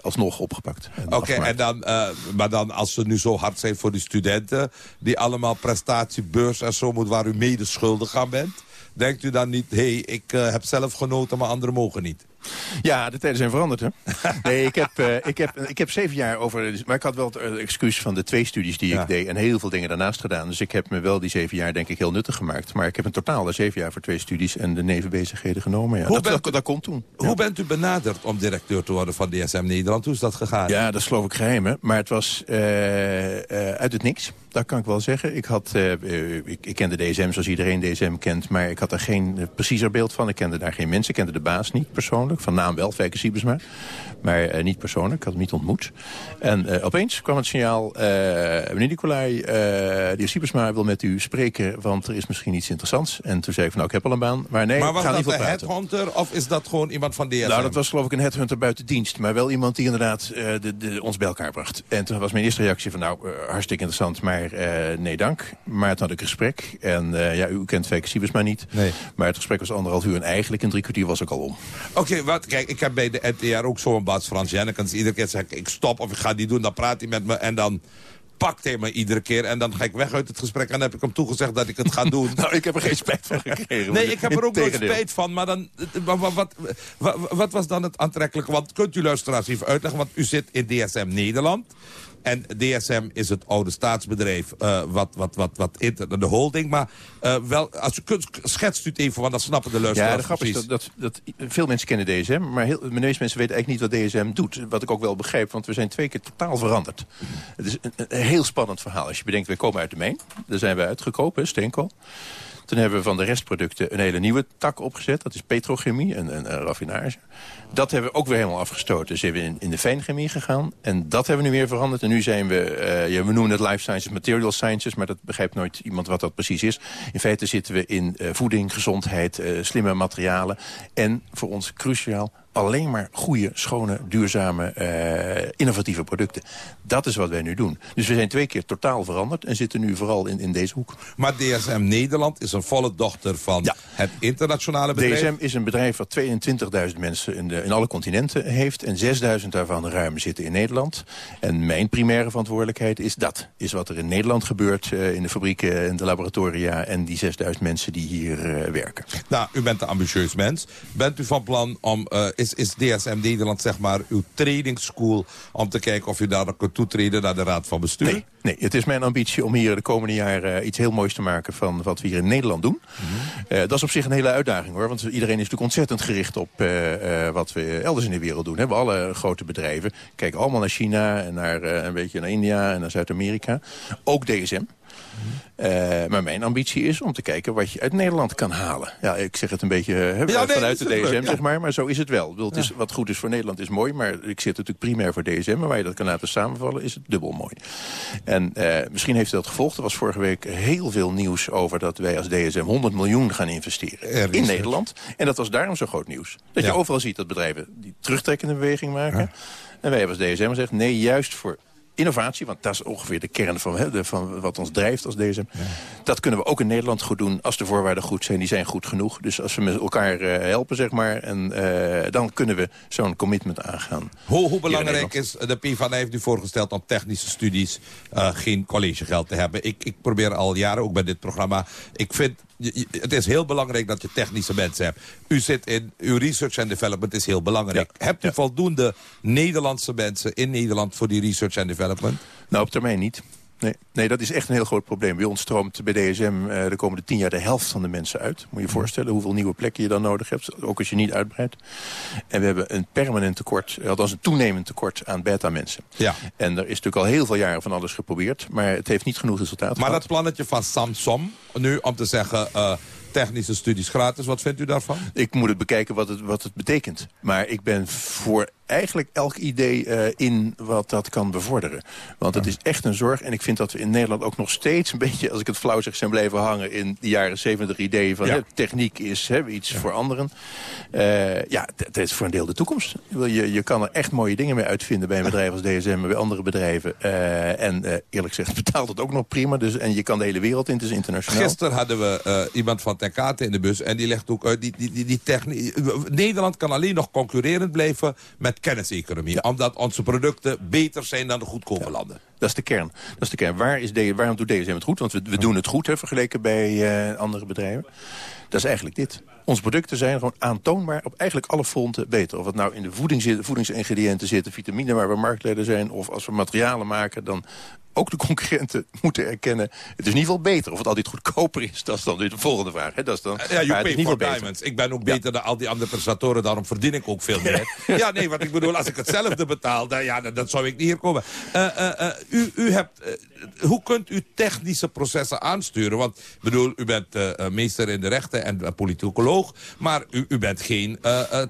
alsnog opgepakt. Oké, en dan, eh, maar dan als ze nu zo hard zijn voor die studenten... die allemaal prestatiebeurs en zo moet waar u mede schuldig aan bent... denkt u dan niet, hé, hey, ik eh, heb zelf genoten, maar anderen mogen niet? Ja, de tijden zijn veranderd, hè? Nee, ik heb, eh, ik heb, ik heb zeven jaar over... Maar ik had wel het eh, excuus van de twee studies die ik deed... en heel veel dingen daarnaast gedaan. Dus ik heb me wel die zeven jaar, denk ik, heel nuttig gemaakt. Maar ik heb in totaal zeven jaar voor twee studies... en de nevenbezigheden genomen. Ja. Hoe Dat, bent dat, dat komt toen. Hoe bent u benaderd om directeur te worden van DSM Nederland? Hoe is dat gegaan? Ja, dat is geloof ik geheim, hè? Maar het was eh, uit het niks. Dat kan ik wel zeggen. Ik, had, ik, ik kende DSM zoals iedereen DSM kent... maar ik had er geen preciezer beeld van. Ik kende daar geen mensen. Ik kende de baas niet persoonlijk. Van naam wel, Fijke Siebesma. Maar uh, niet persoonlijk. Ik had hem niet ontmoet. En uh, opeens kwam het signaal... meneer Nicolai, de heer Siebesma wil met u spreken... want er is misschien iets interessants. En toen zei ik van, nou, ik heb al een baan. Maar nee, maar was dat een headhunter of is dat gewoon iemand van DSM? Nou, dat was geloof ik een headhunter buiten dienst. Maar wel iemand die inderdaad de, de, ons bij elkaar bracht. En toen was mijn eerste reactie van, nou, hartstikke interessant, maar nee dank. Maar toen had ik een gesprek. En ja, u kent Fijke Siebesma niet. Nee. Maar het gesprek was anderhalf uur en eigenlijk in drie kwartier was ik al om. Oké, okay, wat? Kijk, ik heb bij de NTR ook zo'n baas Frans Jennekens. Iedere keer zeg ik, ik stop of ik ga die doen. Dan praat hij met me en dan pakt hij me iedere keer. En dan ga ik weg uit het gesprek en dan heb ik hem toegezegd dat ik het ga doen. nou, ik heb er geen spijt van gekregen. Nee, ik heb er ook nooit spijt van. Maar dan, wat, wat, wat, wat was dan het aantrekkelijke? Want kunt u luisteraars even uitleggen? Want u zit in DSM Nederland. En DSM is het oude staatsbedrijf, eh, wat, wat, wat, wat inter- de holding. Maar eh, wel, als u kunt, schetst u het even, want dat snappen de luisteraars Ja, de grap is precies. dat, dat, dat veel mensen kennen DSM, maar heel, de meeste mensen weten eigenlijk niet wat DSM doet. Wat ik ook wel begrijp, want we zijn twee keer totaal veranderd. Het is een, een heel spannend verhaal. Als je bedenkt, wij komen uit de Main. Daar zijn we uitgekropen, hè, steenkool. Toen hebben we van de restproducten een hele nieuwe tak opgezet. Dat is petrochemie en, en, en raffinage. Dat hebben we ook weer helemaal afgestoten. Dus we in, in de fijnchemie gegaan. En dat hebben we nu weer veranderd. En nu zijn we, eh, ja, we noemen het life sciences, material sciences. Maar dat begrijpt nooit iemand wat dat precies is. In feite zitten we in eh, voeding, gezondheid, eh, slimme materialen. En voor ons cruciaal alleen maar goede, schone, duurzame, eh, innovatieve producten. Dat is wat wij nu doen. Dus we zijn twee keer totaal veranderd en zitten nu vooral in, in deze hoek. Maar DSM Nederland is een volle dochter van het internationale bedrijf. DSM is een bedrijf wat 22.000 mensen in, de, in alle continenten heeft... en 6.000 daarvan ruim zitten in Nederland. En mijn primaire verantwoordelijkheid is dat. Is wat er in Nederland gebeurt, eh, in de fabrieken en de laboratoria... en die 6.000 mensen die hier eh, werken. Nou, u bent een ambitieus mens. Bent u van plan om, is, is DSM Nederland zeg maar uw training school... om te kijken of u daar kunt toetreden naar de Raad van Bestuur? Nee, nee, het is mijn ambitie om hier de komende jaren eh, iets heel moois te maken van wat we hier in Nederland doen. Eh, dat is op zich een hele uitdaging hoor, want iedereen is natuurlijk ontzettend gericht op eh, wat we elders in de wereld doen. Hè. We alle grote bedrijven kijken allemaal naar China en naar een beetje naar India en naar Zuid-Amerika. Ook DSM. Eh, maar mijn ambitie is om te kijken wat je uit Nederland kan halen. Ja, ik zeg het een beetje hè, Ja, nee, vanuit de DSM, leuk, zeg maar. Maar zo is het wel. Bedoel, het is, wat goed is voor Nederland is mooi. Maar ik zit natuurlijk primair voor DSM. Maar waar je dat kan laten samenvallen, is het dubbel mooi. En eh, misschien heeft u dat gevolgd. Er was vorige week heel veel nieuws over dat wij als DSM 100 miljoen gaan investeren. Er in het. Nederland. En dat was daarom zo groot nieuws. Dat Ja. je overal ziet dat bedrijven die terugtrekkende beweging maken. En wij hebben als DSM gezegd, nee, juist voor innovatie, want dat is ongeveer de kern van, hè, de, van wat ons drijft als DSM. Dat kunnen we ook in Nederland goed doen als de voorwaarden goed zijn. Die zijn goed genoeg. Dus als we met elkaar eh, helpen, zeg maar, en, eh, dan kunnen we zo'n commitment aangaan. Hoe, hoe belangrijk is, de PvdA heeft nu voorgesteld om technische studies eh, geen collegegeld te hebben. Ik, ik probeer al jaren, ook bij dit programma, ik vind, je- je- het is heel belangrijk dat je technische mensen hebt. U zit in, uw research en development is heel belangrijk. Hebt u voldoende Nederlandse mensen in Nederland voor die research en development? Nou, op termijn niet. Nee, nee, dat is echt een heel groot probleem. Bij ons stroomt bij DSM eh, de komende tien jaar de helft van de mensen uit. Moet je je voorstellen hoeveel nieuwe plekken je dan nodig hebt. Ook als je niet uitbreidt. En we hebben een permanent tekort, eh, althans een toenemend tekort aan beta-mensen. Ja. En er is natuurlijk al heel veel jaren van alles geprobeerd. Maar het heeft niet genoeg resultaat Maar gehad. dat plannetje van Samsung, nu om te zeggen eh, technische studies gratis, wat vindt u daarvan? Ik moet het bekijken wat het, wat het betekent. Maar ik ben voor eigenlijk elk idee eh, in wat dat kan bevorderen. Want het is echt een zorg. En ik vind dat we in Nederland ook nog steeds een beetje... als ik het flauw zeg, zijn blijven hangen in de jaren zeventig ideeën... van Ja. hè, techniek is hè, iets voor anderen. Eh, ja, dat is voor een deel de toekomst. Je, je kan er echt mooie dingen mee uitvinden bij een bedrijf als DSM... en bij andere bedrijven. Eh, en eerlijk gezegd betaalt het ook nog prima. Dus, en je kan de hele wereld in, het is internationaal. Gisteren hadden we iemand van Tenkate in de bus en die legt ook uit... Die, die, die, die techni- Nederland kan alleen nog concurrerend blijven met kenniseconomie. Omdat onze producten beter zijn dan de goedkope landen. Dat is de kern. Dat is de kern. Waar is D- waarom doet DSM het goed? Want we, we doen het goed hè, vergeleken bij eh, andere bedrijven. Dat is eigenlijk dit. Onze producten zijn gewoon aantoonbaar op eigenlijk alle fronten beter. Of het nou in de voeding zit, voedingsingrediënten zitten, vitamine waar we marktleider zijn... of als we materialen maken, dan ook de concurrenten moeten erkennen... het is in ieder geval beter. Of het altijd goedkoper is, dat is dan de volgende vraag. Hè? Dat is dan, Ja, you pay for diamonds. Ik ben ook beter dan al die andere presentatoren, daarom verdien ik ook veel meer. ja, nee, wat ik bedoel, als ik hetzelfde betaal, dan, ja, dan, dan zou ik niet hier komen. Eh, eh, eh, u, u hebt, hoe kunt u technische processen aansturen? Want ik bedoel, u bent meester in de rechten en politicoloog, maar u, u bent geen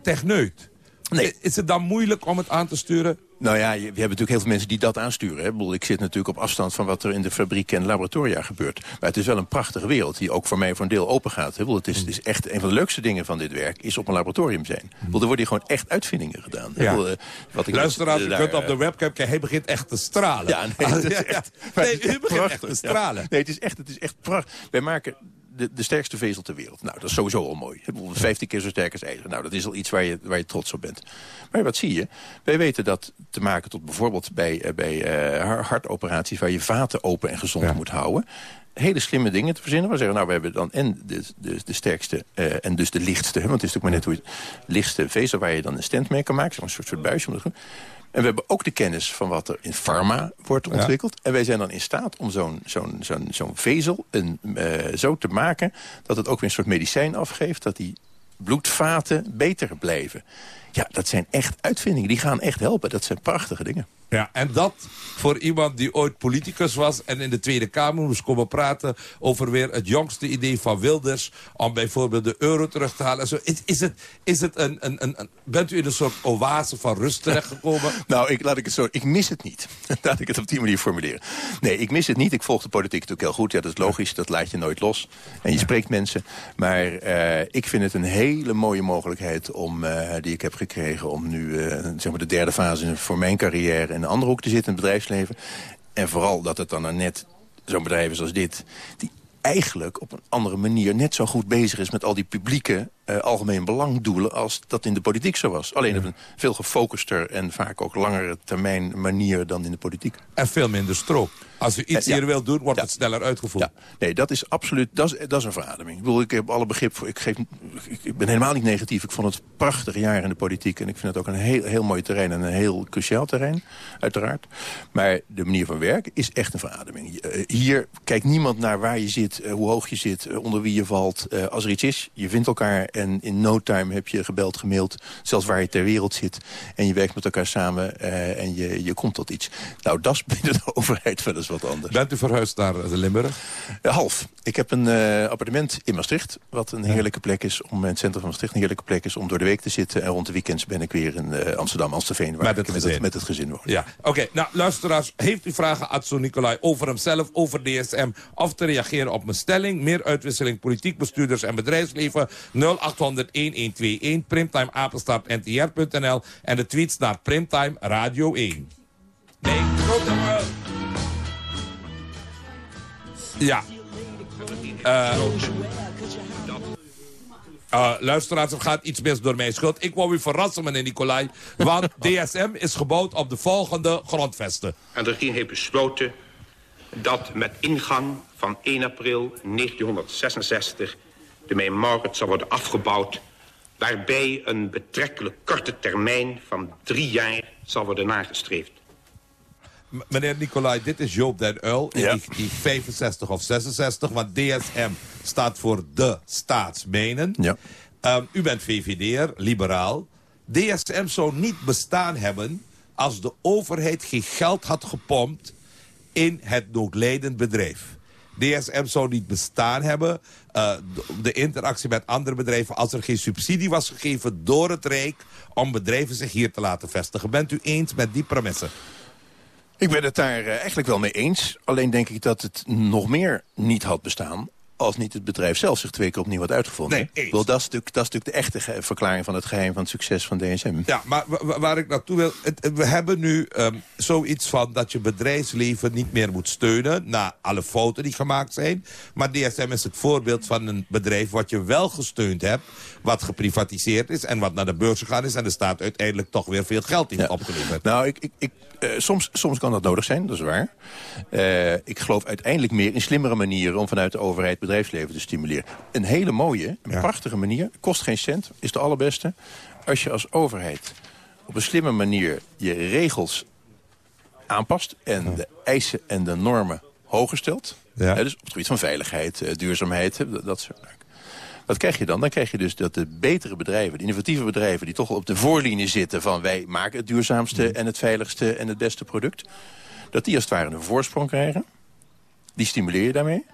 techneut. Nee. Is het dan moeilijk om het aan te sturen? Nou ja, je- we hebben natuurlijk heel veel mensen die dat aansturen. Hè. Ik, bedoel, ik zit natuurlijk op afstand van wat er in de fabriek en laboratoria gebeurt. Maar het is wel een prachtige wereld die ook voor mij voor een deel open gaat. Hè. Ik bedoel, Het, is, het is echt een van de leukste dingen van dit werk is op een laboratorium zijn. Ik bedoel, Er worden hier gewoon echt uitvindingen gedaan. Ik Ja. bedoel, eh, wat ik Luisteraars, eh, u daar, kunt op eh, de webcam kijken, hij begint echt te stralen. Ja, nee, Ja, ja. echt, Nee, u begint echt prachtig. te stralen. Nee, het is echt, het is echt prachtig. Wij maken de, de sterkste vezel ter wereld. Nou, dat is sowieso al mooi. Ik bedoel, 15 keer zo sterk als ijzer. Nou, dat is al iets waar je, waar je trots op bent. Maar wat zie je? Wij weten dat te maken tot bijvoorbeeld bij, eh, bij eh, har- hartoperaties... waar je vaten open en gezond moet houden hele slimme dingen te verzinnen. We zeggen, nou, we hebben dan en de, de, de sterkste eh, en dus de lichtste... hè, want het is natuurlijk maar net hoe je... lichtste vezel waar je dan een stent mee kan maken. Zo'n soort, soort buisje. En we hebben ook de kennis van wat er in pharma wordt ontwikkeld. En wij zijn dan in staat om zo'n zo'n zo'n zo'n vezel een, eh, zo te maken... dat het ook weer een soort medicijn afgeeft... dat die bloedvaten beter blijven. Ja, dat zijn echt uitvindingen. Die gaan echt helpen. Dat zijn prachtige dingen. Ja, en dat voor iemand die ooit politicus was... en in de Tweede Kamer moest komen praten... over weer het jongste idee van Wilders... om bijvoorbeeld de euro terug te halen. En Zo, is, is het, is het een, een, een, bent u in een soort oase van rust terechtgekomen? Nou, ik, laat ik het zo. Ik mis het niet. laat ik het op die manier formuleren. Nee, ik mis het niet. Ik volg de politiek natuurlijk heel goed. Ja, dat is logisch. Dat laat je nooit los. En je spreekt mensen. Maar eh, ik vind het een hele mooie mogelijkheid om, eh, die ik heb gekregen... om nu eh, zeg maar de derde fase voor mijn carrière in een andere hoek te zitten in het bedrijfsleven. En vooral dat het dan net zo'n bedrijf is als dit... die eigenlijk op een andere manier net zo goed bezig is... met al die publieke eh, algemeen belangdoelen als dat in de politiek zo was. Alleen op een veel gefocuster en vaak ook langere termijn manier dan in de politiek. En veel minder stroop. Als u iets Eh, ja. hier wilt doen, wordt het sneller uitgevoerd. Nee, dat is absoluut, dat is, dat is een verademing. Ik bedoel, ik heb alle begrip voor, ik, geef, ik, ben helemaal niet negatief. Ik vond het een prachtig jaar in de politiek. En ik vind het ook een heel, heel mooi terrein en een heel cruciaal terrein, uiteraard. Maar de manier van werken is echt een verademing. Eh, Hier kijkt niemand naar waar je zit, eh, hoe hoog je zit, onder wie je valt. Als er iets is, je vindt elkaar en in no time heb je gebeld, gemaild. Zelfs waar je ter wereld zit. En je werkt met elkaar samen en je, je komt tot iets. Nou, dat is binnen de overheid wel eens wat anders. Bent u verhuisd naar eh, Limburg? Eh, half. Ik heb een eh, appartement in Maastricht. Wat een heerlijke plek is om in het centrum van Maastricht een heerlijke plek is om door de week te zitten. En rond de weekends ben ik weer in eh, Amsterdam, Amstelveen, waar Met ik met het, met het gezin woon. Ja, oké. Nou, luisteraars, heeft u vragen, Atso Nicolai, over hemzelf, over DSM... of te reageren op mijn stelling, meer uitwisseling politiek, bestuurders en bedrijfsleven... 0800-1121, primtime apenstaart ntr.nl... en de tweets naar primtime radio 1. Nee, grote. Ja. Eh eh, luisteraars, er gaat iets mis door mijn schuld. Ik wou u verrassen, meneer Nicolai. Want DSM is gebouwd op de volgende grondvesten. En de regering heeft besloten dat met ingang van 1 april 1966 de Mijn Maurits zal worden afgebouwd, waarbij een betrekkelijk korte termijn van drie jaar zal worden nagestreefd. Meneer Nicolai, dit is Joop den Uil in 1965 of 66. Want DSM staat voor de staatsmenen. Ja. Ehm, u bent VVD'er, liberaal. DSM zou niet bestaan hebben als de overheid geen geld had gepompt in het noodlijdend bedrijf. DSM zou niet bestaan hebben, eh, de- de interactie met andere bedrijven... als er geen subsidie was gegeven door het Rijk... om bedrijven zich hier te laten vestigen. Bent u eens met die premisse? Ik ben het daar eh, eigenlijk wel mee eens. Alleen denk ik dat het nog meer niet had bestaan... als niet het bedrijf zelf zich twee keer opnieuw had uitgevonden. Nee. Wel, dat, is natuurlijk, dat is natuurlijk de echte verklaring van het geheim van het succes van DSM. Ja, maar wa- wa- waar ik naartoe wil... het- we hebben nu ehm, zoiets van dat je bedrijfsleven niet meer moet steunen... na alle fouten die gemaakt zijn. Maar DSM is het voorbeeld van een bedrijf wat je wel gesteund hebt... wat geprivatiseerd is en wat naar de beurs gegaan is... en de staat uiteindelijk toch weer veel geld heeft opgeleverd. Nou, ik, ik, ik, eh, soms, soms kan dat nodig zijn, dat is waar. Eh, ik geloof uiteindelijk meer in slimmere manieren... om vanuit de overheid bedrijfsleven te stimuleren. Een hele mooie, een prachtige manier, kost geen cent, is de allerbeste... als je als overheid op een slimme manier je regels aanpast... en de eisen en de normen hoger stelt. Dus op het gebied van veiligheid, eh, duurzaamheid, dat, soort zaken. Wat krijg je dan? Dan krijg je dus dat de betere bedrijven, de innovatieve bedrijven... die toch op de voorlinie zitten van wij maken het duurzaamste... en het veiligste en het beste product... dat die als het ware een voorsprong krijgen. Die stimuleer je daarmee.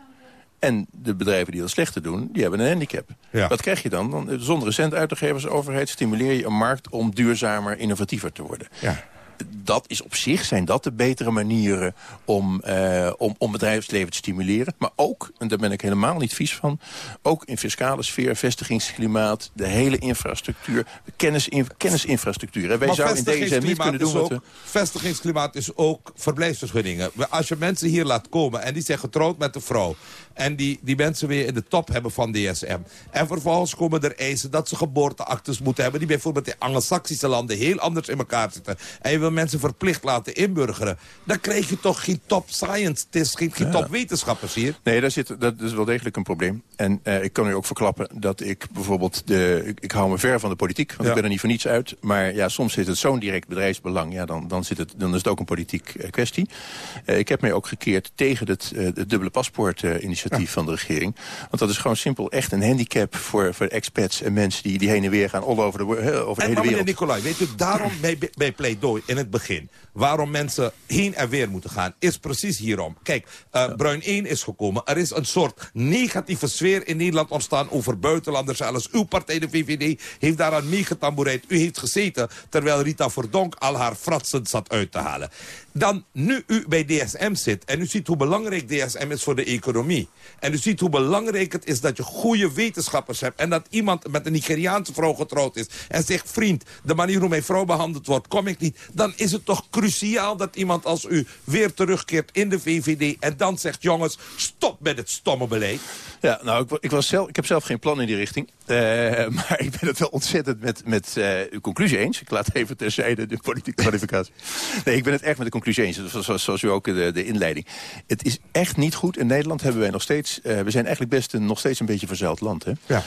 En de bedrijven die dat slechter doen, die hebben een handicap. Wat krijg je dan? dan? Zonder een cent uit te geven als overheid stimuleer je een markt... om duurzamer, innovatiever te worden. Dat is op zich, zijn dat de betere manieren om, eh, om, om bedrijfsleven te stimuleren. Maar ook, en daar ben ik helemaal niet vies van... ook in fiscale sfeer, vestigingsklimaat, de hele infrastructuur... kennisin, kennisinfrastructuur. En wij Maar zouden in deze niet kunnen doen ook, we... Vestigingsklimaat is ook verblijfsvergunningen. Als je mensen hier laat komen en die zijn getrouwd met de vrouw... en die, die mensen weer in de top hebben van DSM... en vervolgens komen er eisen dat ze geboorteactes moeten hebben... die bijvoorbeeld in Anglo-Saxische landen heel anders in elkaar zitten... en je wil wil mensen verplicht laten inburgeren... dan krijg je toch geen top scientists, geen, geen Ja. top wetenschappers hier. Nee, daar zit, dat is wel degelijk een probleem. En eh, ik kan u ook verklappen dat ik bijvoorbeeld... De, ik, ik hou me ver van de politiek, want Ja. ik ben er niet voor niets uit. Maar ja, soms zit het zo'n direct bedrijfsbelang. Ja, dan, dan, zit het, dan is het ook een politiek eh, kwestie. Eh, ik heb mij ook gekeerd tegen het, het dubbele paspoort-initiatief van de regering. Want dat is gewoon simpel echt een handicap voor, voor expats en mensen... die, die heen en weer gaan all over de, over de En hele maar meneer wereld. Nicolai, weet u, daarom bij, bij pleidooi in het begin... waarom mensen heen en weer moeten gaan, is precies hierom. Kijk, eh, Bruin 1 is gekomen. Er is een soort negatieve sfeer in Nederland ontstaan over buitenlanders. Zelfs uw partij, de VVD, heeft daaraan meegetamboereerd. U heeft gezeten terwijl Rita Verdonk al haar fratsen zat uit te halen. Dan nu u bij DSM zit en u ziet hoe belangrijk DSM is voor de economie. En u ziet hoe belangrijk het is dat je goede wetenschappers hebt. En dat iemand met een Nigeriaanse vrouw getrouwd is. En zegt, vriend, de manier hoe mijn vrouw behandeld wordt, kom ik niet. Dan is het toch cruciaal dat iemand als u weer terugkeert in de VVD. En dan zegt, jongens, stop met het stomme beleid. Ja, nou, ik, ik, was zelf, ik heb zelf geen plan in die richting. Eh, maar ik ben het wel ontzettend met, met eh, uw conclusie eens. Ik laat even terzijde de politieke kwalificatie. Nee, ik ben het echt met de conclusie eens. Zoals, zoals u ook de, de inleiding. Het is echt niet goed. In Nederland hebben wij nog steeds... eh, we zijn eigenlijk best een, nog steeds een beetje verzuild land. Hè? Ja.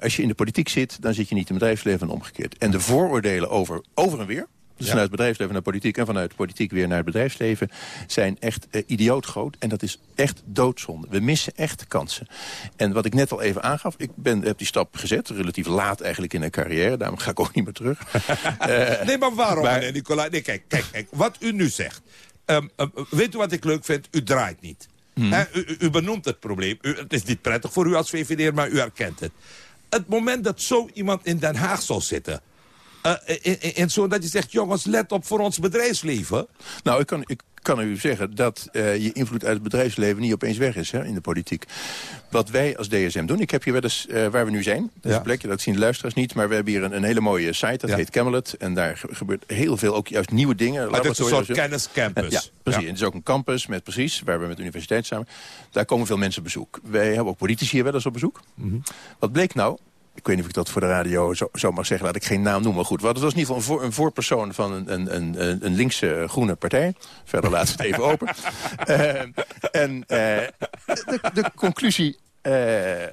Als je in de politiek zit, dan zit je niet in het bedrijfsleven en omgekeerd. En de vooroordelen over, over en weer... Dus vanuit het bedrijfsleven naar politiek en vanuit politiek weer naar het bedrijfsleven... zijn echt eh, idioot groot en dat is echt doodzonde. We missen echt kansen. En wat ik net al even aangaf, ik ben, heb die stap gezet... relatief laat eigenlijk in mijn carrière, daarom ga ik ook niet meer terug. Eh, nee, maar waarom, maar-? Nee, kijk, kijk, kijk, wat u nu zegt. Ehm, ehm, weet u wat ik leuk vind? U draait niet. Hmm. U, benoemt het probleem. Het is niet prettig voor u als VVD, maar u herkent het. Het moment dat zo iemand in Den Haag zou zitten... eh, in, in, in zo dat je zegt, jongens, let op voor ons bedrijfsleven. Nou, ik kan, ik kan u zeggen dat eh, je invloed uit het bedrijfsleven niet opeens weg is hè, in de politiek. Wat wij als DSM doen, ik heb hier wel eens eh, waar we nu zijn. Dat is Ja. een plekje, dat zien de luisteraars niet. Maar we hebben hier een, een hele mooie site, dat Ja. heet Camelot. En daar ge- gebeurt heel veel, ook juist nieuwe dingen. Maar dit is een soort kenniscampus. Ja, precies. Ja. Het is ook een campus met precies, waar we met de universiteit samen. Daar komen veel mensen op bezoek. Wij hebben ook politici hier wel eens op bezoek. Mhm. Wat bleek nou? Ik weet niet of ik dat voor de radio zo, zo mag zeggen. Laat ik geen naam noemen. Goed, wat, het was in ieder geval een, voor, een voorpersoon van een, een, een, linkse eh, groene partij. Verder laten we het even open. Eh, en eh, de, de conclusie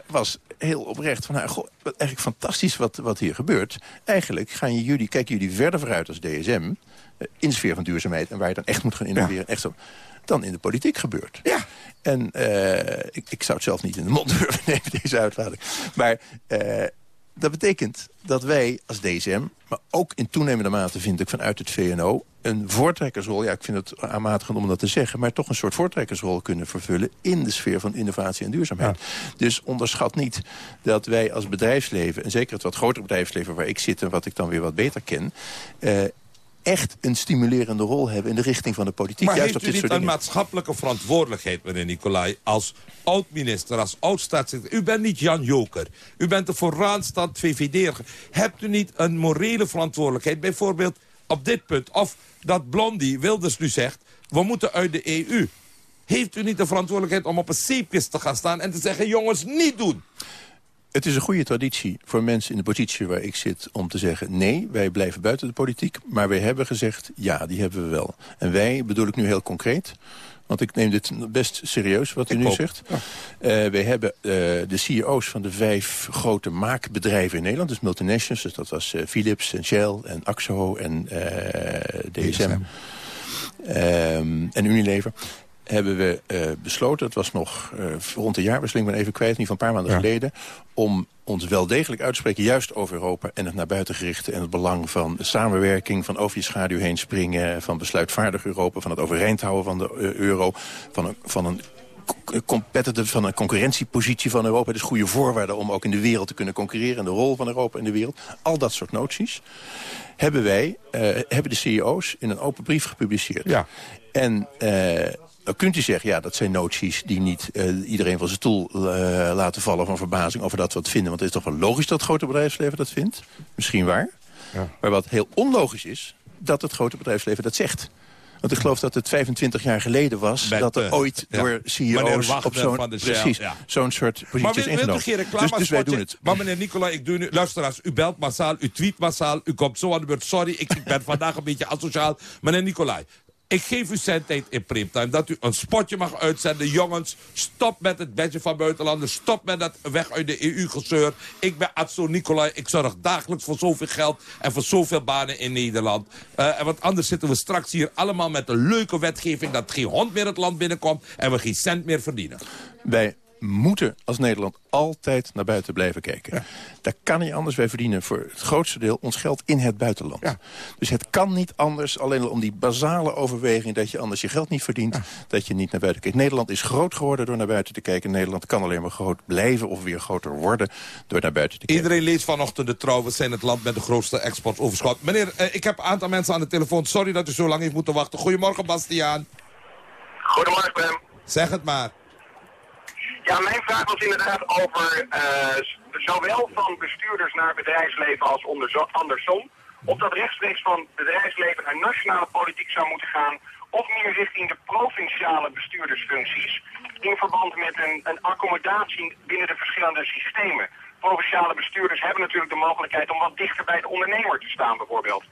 was heel oprecht van... Nou, goh, wat eigenlijk fantastisch wat, wat hier gebeurt. Eigenlijk gaan jullie, kijken jullie verder vooruit als DSM... in de sfeer van duurzaamheid en waar je dan echt moet gaan innoveren. Echt zo, dan in de politiek gebeurt. Ja. En eh, ik, ik zou het zelf niet in de mond durven nemen, deze uitlading. Maar eh, dat betekent dat wij als DSM, maar ook in toenemende mate vind ik vanuit het VNO... een voortrekkersrol, ja ik vind het aanmatigend om dat te zeggen... maar toch een soort voortrekkersrol kunnen vervullen... in de sfeer van innovatie en duurzaamheid. Dus onderschat niet dat wij als bedrijfsleven... en zeker het wat grotere bedrijfsleven waar ik zit... en wat ik dan weer wat beter ken... eh, echt een stimulerende rol hebben in de richting van de politiek. Maar juist heeft op u dit niet soort een dingen. maatschappelijke verantwoordelijkheid, meneer Nicolai... als oud-minister, als oud-staatssecretaris? U bent niet Jan Joker. U bent een vooraanstaand VVD'er. Hebt u niet een morele verantwoordelijkheid? Bijvoorbeeld op dit punt. Of dat Blondie Wilders nu zegt... we moeten uit de EU. Heeft u niet de verantwoordelijkheid om op een zeepkist te gaan staan... en te zeggen, jongens, niet doen? Het is een goede traditie voor mensen in de positie waar ik zit... om te zeggen, nee, wij blijven buiten de politiek. Maar wij hebben gezegd, ja, die hebben we wel. En wij bedoel ik nu heel concreet... Want ik neem dit best serieus, wat u Ik nu zegt. Eh wij hebben eh, de CEO's van de vijf grote maakbedrijven in Nederland. Dus multinationals, dus dat was eh, Philips en Shell en Axo en eh, DSM. Ehm, en Unilever hebben we eh, besloten, het was nog eh, rond een jaarwisseling, ben even kwijt, niet van een paar maanden Ja. geleden, om ons wel degelijk uit te spreken, juist over Europa en het naar buiten gerichte en het belang van de samenwerking, van over je schaduw heen springen, van besluitvaardig Europa, van het overeind houden van de eh, euro, van een, van een co- competitive, van een concurrentiepositie van Europa. Dus goede voorwaarden om ook in de wereld te kunnen concurreren. En de rol van Europa in de wereld. Al dat soort noties hebben wij, hebben de CEO's in een open brief gepubliceerd. Ja. En dan kunt u zeggen, ja, dat zijn noties die niet eh, iedereen van zijn stoel eh, laten vallen van verbazing over dat we het vinden. Want het is toch wel logisch dat het grote bedrijfsleven dat vindt. Misschien waar. Ja. Maar wat heel onlogisch is, dat het grote bedrijfsleven dat zegt. Want ik geloof dat het 25 jaar geleden was... Met, dat er eh, ooit ja. door CEO's op zo'n precies, ja. zo'n soort Maar posities ingenomen. geen Dus, dus wij doen het. Maar meneer Nicolai, ik doe nu... Luisteraars, u belt massaal, u tweet massaal, u komt zo aan de beurt. Sorry, ik, ik ben vandaag een beetje asociaal. Meneer Nicolai, ik geef u zendtijd in primetime. Dat u een spotje mag uitzenden. Jongens, stop met het bedje van buitenlanders. Stop met dat weg uit de EU-gezeur. Ik ben Atso Nicolai. Ik zorg dagelijks voor zoveel geld en voor zoveel banen in Nederland. Eh, en want anders zitten we straks hier allemaal met een leuke wetgeving... dat geen hond meer het land binnenkomt en we geen cent meer verdienen. Wij moeten als Nederland altijd naar buiten blijven kijken. Dat kan niet anders. Wij verdienen voor het grootste deel ons geld in het buitenland. Dus het kan niet anders, alleen al om die basale overweging... dat je anders je geld niet verdient, dat je niet naar buiten kijkt. Nederland is groot geworden door naar buiten te kijken. Nederland kan alleen maar groot blijven of weer groter worden... door naar buiten te kijken. Iedereen leest vanochtend de trouw. We zijn het land met de grootste exportoverschot. Meneer, eh, ik heb een aantal mensen aan de telefoon. Sorry dat u zo lang heeft moeten wachten. Goedemorgen, Bastiaan. Goedemorgen, Prem. Zeg het maar. Ja, mijn vraag was inderdaad over eh, zowel van bestuurders naar bedrijfsleven als andersom. Of dat rechtstreeks van bedrijfsleven naar nationale politiek zou moeten gaan. Of meer richting de provinciale bestuurdersfuncties. In verband met een, een accommodatie binnen de verschillende systemen. Provinciale bestuurders hebben natuurlijk de mogelijkheid om wat dichter bij de ondernemer te staan bijvoorbeeld.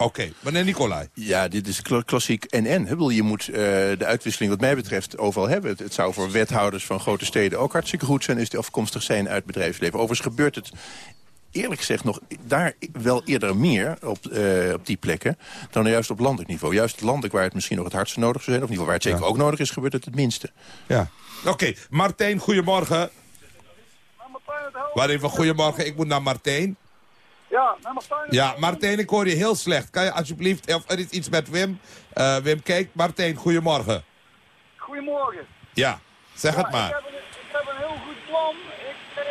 Oké, meneer Nicolai. Ja, dit is kla- klassiek bedoel, Je moet eh, de uitwisseling wat mij betreft overal hebben. Het, het zou voor wethouders van grote steden ook hartstikke goed zijn... als die afkomstig zijn uit het bedrijfsleven. Overigens gebeurt het eerlijk gezegd nog daar wel eerder meer op, eh, op die plekken... dan juist op landelijk niveau. Juist landelijk waar het misschien nog het hardste nodig zou zijn... of in ieder geval waar het zeker ook nodig is, gebeurt het het minste. Ja. Oké, Martijn, goedemorgen. Waar even goedemorgen, ik moet naar Martijn. Ja, Martijn. Ja, Martijn, ik hoor je heel slecht. Kan je alsjeblieft, of er is iets met Wim. Eh, Wim, kijk, Martijn, goedemorgen. Goedemorgen. Ja, zeg het Ik maar. heb, een, ik heb een heel goed plan. Ik,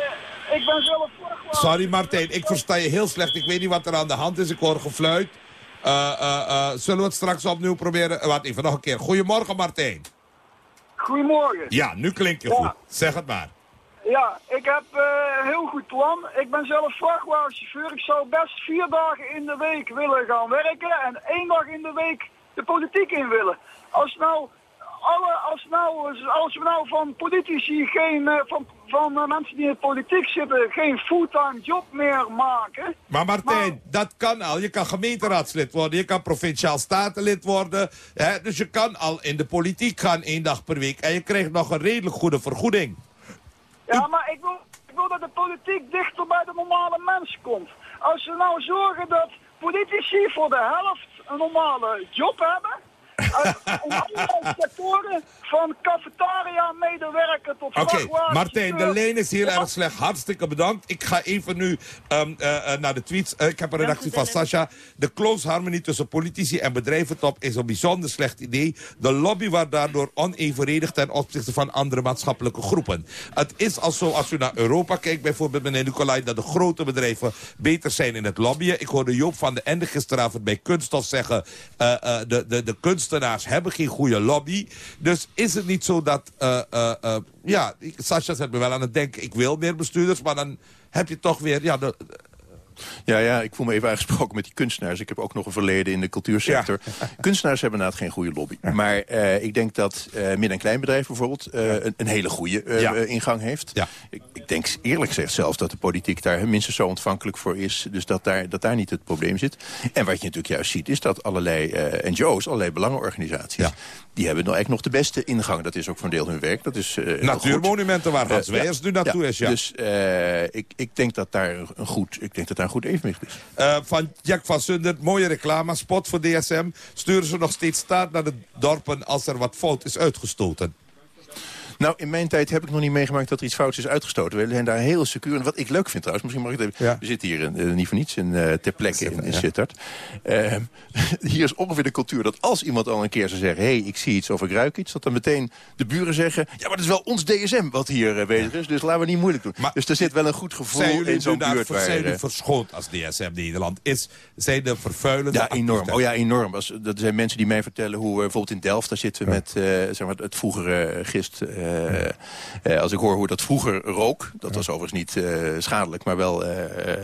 eh, ik ben zelf vrachtwagen. Sorry Martijn, ik versta je heel slecht. Ik weet niet wat er aan de hand is. Ik hoor gefluit. Eh, eh, zullen we het straks opnieuw proberen? Wacht even, nog een keer. Goedemorgen Martijn. Goedemorgen. Ja, nu klinkt je Ja. goed. Zeg het maar. Ja, ik heb eh, een heel goed plan. Ik ben zelf vrachtwagenchauffeur. Ik zou best vier dagen in de week willen gaan werken en één dag in de week de politiek in willen. Als nou, alle, als nou, als we nou van politici geen, eh, van, van eh, mensen die in de politiek zitten, geen fulltime job meer maken. Maar Martijn, dat kan al. Je kan gemeenteraadslid worden. Je kan provinciaal statenlid worden. Hè? Dus je kan al in de politiek gaan één dag per week. En je krijgt nog een redelijk goede vergoeding. Ja, maar ik wil, ik wil dat de politiek dichter bij de normale mens komt. Als we nou zorgen dat politici voor de helft een normale job hebben... eh, sectoren, van cafetaria-medewerker tot Oké, vrachtwagen- Martijn, de lijn is heel erg slecht. Hartstikke bedankt. Ik ga even nu ehm, eh, eh, naar de tweets. Ik heb een redactie van Sascha. De close harmonie tussen politici en bedrijventop is een bijzonder slecht idee. De lobby wordt daardoor onevenredig ten opzichte van andere maatschappelijke groepen. Het is al zo, als u naar Europa kijkt, bijvoorbeeld meneer Nicolai... dat de grote bedrijven beter zijn in het lobbyen. Ik hoorde Joop van de Ende gisteravond bij Kunststof zeggen... eh, eh, de, de, de hebben geen goede lobby. Dus is het niet zo dat... eh, eh, eh, ja, Sascha zet me wel aan het denken... ik wil meer bestuurders, maar dan heb je toch weer... Ja, de, Ja, ja, ik voel me even aangesproken met die kunstenaars. Ik heb ook nog een verleden in de cultuursector. Kunstenaars hebben inderdaad geen goede lobby. Maar eh, ik denk dat eh midden- en kleinbedrijf bijvoorbeeld... eh, een, een hele goede ingang heeft. Ik, ik denk eerlijk gezegd zelfs dat de politiek daar minstens zo ontvankelijk voor is. Dus dat daar, dat daar niet het probleem zit. En wat je natuurlijk juist ziet is dat allerlei NGO's, allerlei belangenorganisaties... die hebben nou eigenlijk nog de beste ingang. Dat is ook voor een deel hun werk. Dat is, goed. Natuurmonumenten waar Hans Eh, Weijers nu naartoe is, ja. Dus eh, ik, ik denk dat daar een goed, ik denk dat daar een goed evenwicht is. Van Jack van Sundert, mooie reclamespot voor DSM. Sturen ze nog steeds staat naar de dorpen als er wat fout is uitgestoten. Nou, in mijn tijd heb ik nog niet meegemaakt dat er iets fouts is uitgestoten. We zijn daar heel secuur. En wat ik leuk vind trouwens, misschien mag ik het even... We zitten hier in, eh, niet voor niets in, eh, ter plekke in, in. Sittard. Ehm, hier is ongeveer de cultuur dat als iemand al een keer zou zeggen... hé, hey, ik zie iets of ik ruik iets, dat dan meteen de buren zeggen... ja, maar het is wel ons DSM wat hier eh, bezig is, dus laten we niet moeilijk doen. dus er zit wel een goed gevoel in zo'n buurt waar... zijn jullie verschoond als DSM Nederland? Is, zijn de vervuilende Ja, enorm. Oh ja, enorm. Als, dat zijn mensen die mij vertellen hoe... bijvoorbeeld in Delft, daar zitten we met zeg maar, het vroegere gist... eh, Eh, als ik hoor hoe dat vroeger rook, dat was overigens niet eh, schadelijk, maar wel,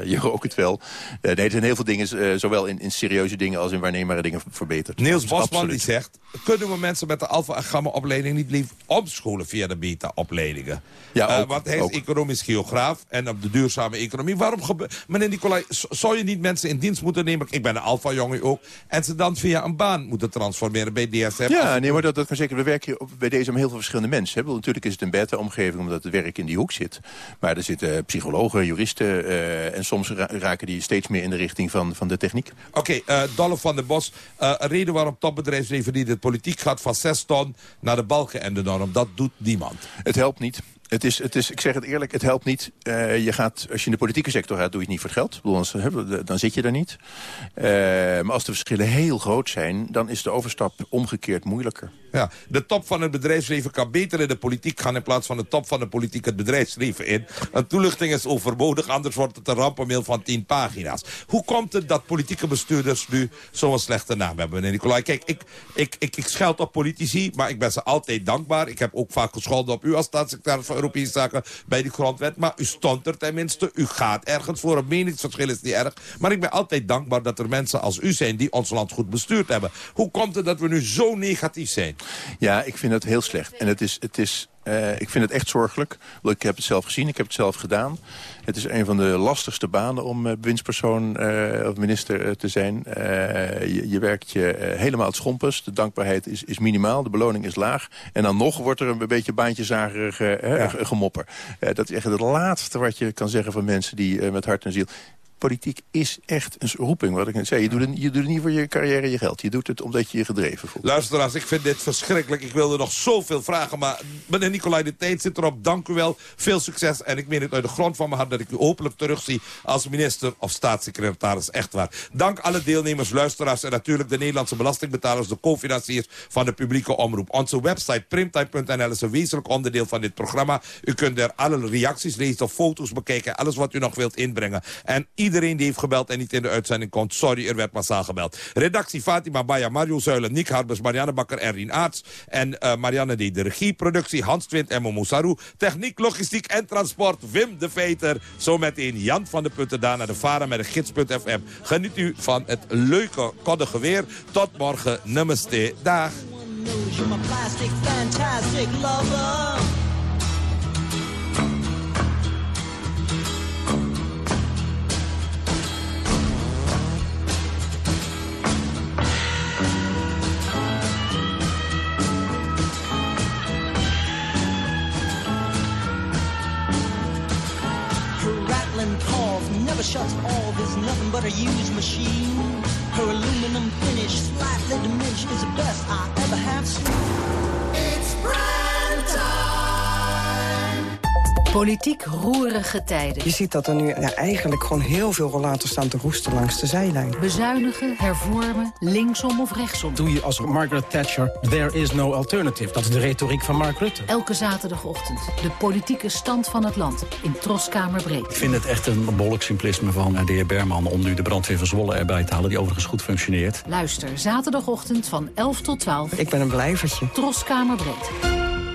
je rook het wel. Nee, er zijn heel veel dingen, zowel in, in serieuze dingen als in waarneembare dingen verbeterd. Niels Bosman die zegt... kunnen we mensen met de alfa- en gamma-opleiding niet liever omscholen via de beta-opleidingen? Ja, ook, want hij is economisch geograaf en op de duurzame economie. Waarom Meneer Nicolai, zou je niet mensen in dienst moeten nemen... ik ben een alfa-jongen ook... en ze dan via een baan moeten transformeren bij DSM? Ja, nee, maar dat, dat kan zeker. We werken hier op, bij deze met heel veel verschillende mensen. Hè. Natuurlijk is het een beta-omgeving omdat het werk in die hoek zit. Maar er zitten psychologen, juristen... eh, en soms ra- raken die steeds meer in de richting van, van de techniek. Oké, eh Dolph van der Bos. eh, een reden waarom topbedrijfsleven niet de politiek gaat van 6 ton naar de balken en de norm. Dat doet niemand. Het helpt niet. Het is, het is, ik zeg het eerlijk, het helpt niet. Eh, je gaat, als je in de politieke sector gaat, doe je het niet voor het geld. Bedoel, dan zit je daar niet. Eh, maar als de verschillen heel groot zijn, dan is de overstap omgekeerd moeilijker. Ja, de top van het bedrijfsleven kan beter in de politiek gaan... in plaats van de top van de politiek het bedrijfsleven in. Een toelichting is overbodig, anders wordt het een rampenmail van 10 pagina's. Hoe komt het dat politieke bestuurders nu zo'n slechte naam hebben, meneer Nicolai? Kijk, ik, ik, ik, ik scheld op politici, maar ik ben ze altijd dankbaar. Ik heb ook vaak gescholden op u als staatssecretaris van Europese Zaken bij die grondwet. Maar u stond er tenminste, u gaat ergens voor. Een meningsverschil is niet erg. Maar ik ben altijd dankbaar dat er mensen als u zijn die ons land goed bestuurd hebben. Hoe komt het dat we nu zo negatief zijn? Ja, ik vind het heel slecht. En het is, het is, eh, ik vind het echt zorgelijk. Ik heb het zelf gezien, ik heb het zelf gedaan. Het is een van de lastigste banen om eh, bewindspersoon eh, of minister te zijn. Je, je werkt je helemaal het schompers. De dankbaarheid is, is minimaal, de beloning is laag. En dan nog wordt er een beetje baantjezagerig ge- gemopper. Dat is echt het laatste wat je kan zeggen van mensen die met hart en ziel politiek is echt een roeping, wat ik net zei. Je doet, het, je doet het niet voor je carrière en je geld. Je doet het omdat je je gedreven voelt. Luisteraars, ik vind dit verschrikkelijk. Ik wilde nog zoveel vragen, maar meneer Nicolai, de tijd zit erop. Dank u wel. Veel succes. En ik meen het uit de grond van mijn hart dat ik u hopelijk terugzie als minister of staatssecretaris. Echt waar. Dank alle deelnemers, luisteraars en natuurlijk de Nederlandse belastingbetalers, de co-financiers van de publieke omroep. Onze website primtime.nl is een wezenlijk onderdeel van dit programma. U kunt er alle reacties lezen foto's bekijken. Alles wat u nog wilt inbrengen. En die heeft gebeld en niet in de uitzending komt, sorry, er werd massaal gebeld. Redactie Fatima Baya, Mario Zuilen, Nick Harbers, Marianne Bakker en Rien Aarts. En eh, Marianne D. De regie, productie Hans Twint en Momosaru. Techniek, logistiek en transport Wim de Veter. Zometeen Jan van de Putten, daarna de varen met de gids.fm. Geniet u van het leuke, koddige weer. Tot morgen, namaste. Dag. Calls never shuts off. Is nothing but a used machine. Her aluminum finish, slightly diminished, is the best I ever have seen. It's prime Politiek roerige tijden. Je ziet dat er nu ja, eigenlijk gewoon heel veel rollator staan te roesten langs de zijlijn. Bezuinigen, hervormen, linksom of rechtsom. Doe je als Margaret Thatcher, there is no alternative. Dat is de retoriek van Mark Rutte. Elke zaterdagochtend de politieke stand van het land in Troskamer Breed. Ik vind het echt een behoorlijk simplisme van eh, de heer Berman... om nu de brandweer van Zwolle erbij te halen, die overigens goed functioneert. Luister zaterdagochtend van 11 tot 12. Ik ben een blijvertje. Troskamer Breed.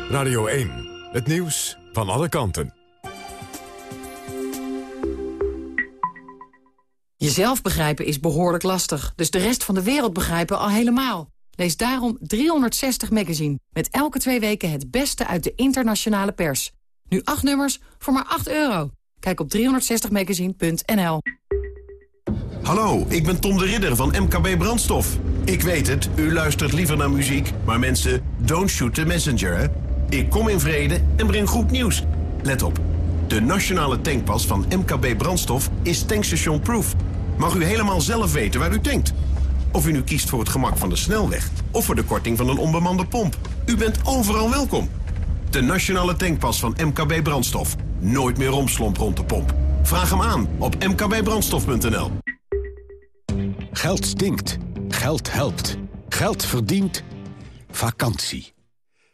Radio 1, het nieuws van alle kanten. Jezelf begrijpen is behoorlijk lastig, dus de rest van de wereld begrijpen al helemaal. Lees daarom 360 Magazine, met elke twee weken het beste uit de internationale pers. Nu acht nummers voor maar 8 euro. Kijk op 360magazine.nl. Hallo, ik ben Tom de Ridder van MKB Brandstof. Ik weet het, u luistert liever naar muziek, maar mensen, don't shoot the messenger, hè? Ik kom in vrede en breng goed nieuws. Let op, de nationale tankpas van MKB Brandstof is tankstation proof. Mag u helemaal zelf weten waar u tankt. Of u nu kiest voor het gemak van de snelweg of voor de korting van een onbemande pomp. U bent overal welkom. De nationale tankpas van MKB Brandstof. Nooit meer romslomp rond de pomp. Vraag hem aan op mkbbrandstof.nl. Geld stinkt. Geld helpt. Geld verdient. Vakantie.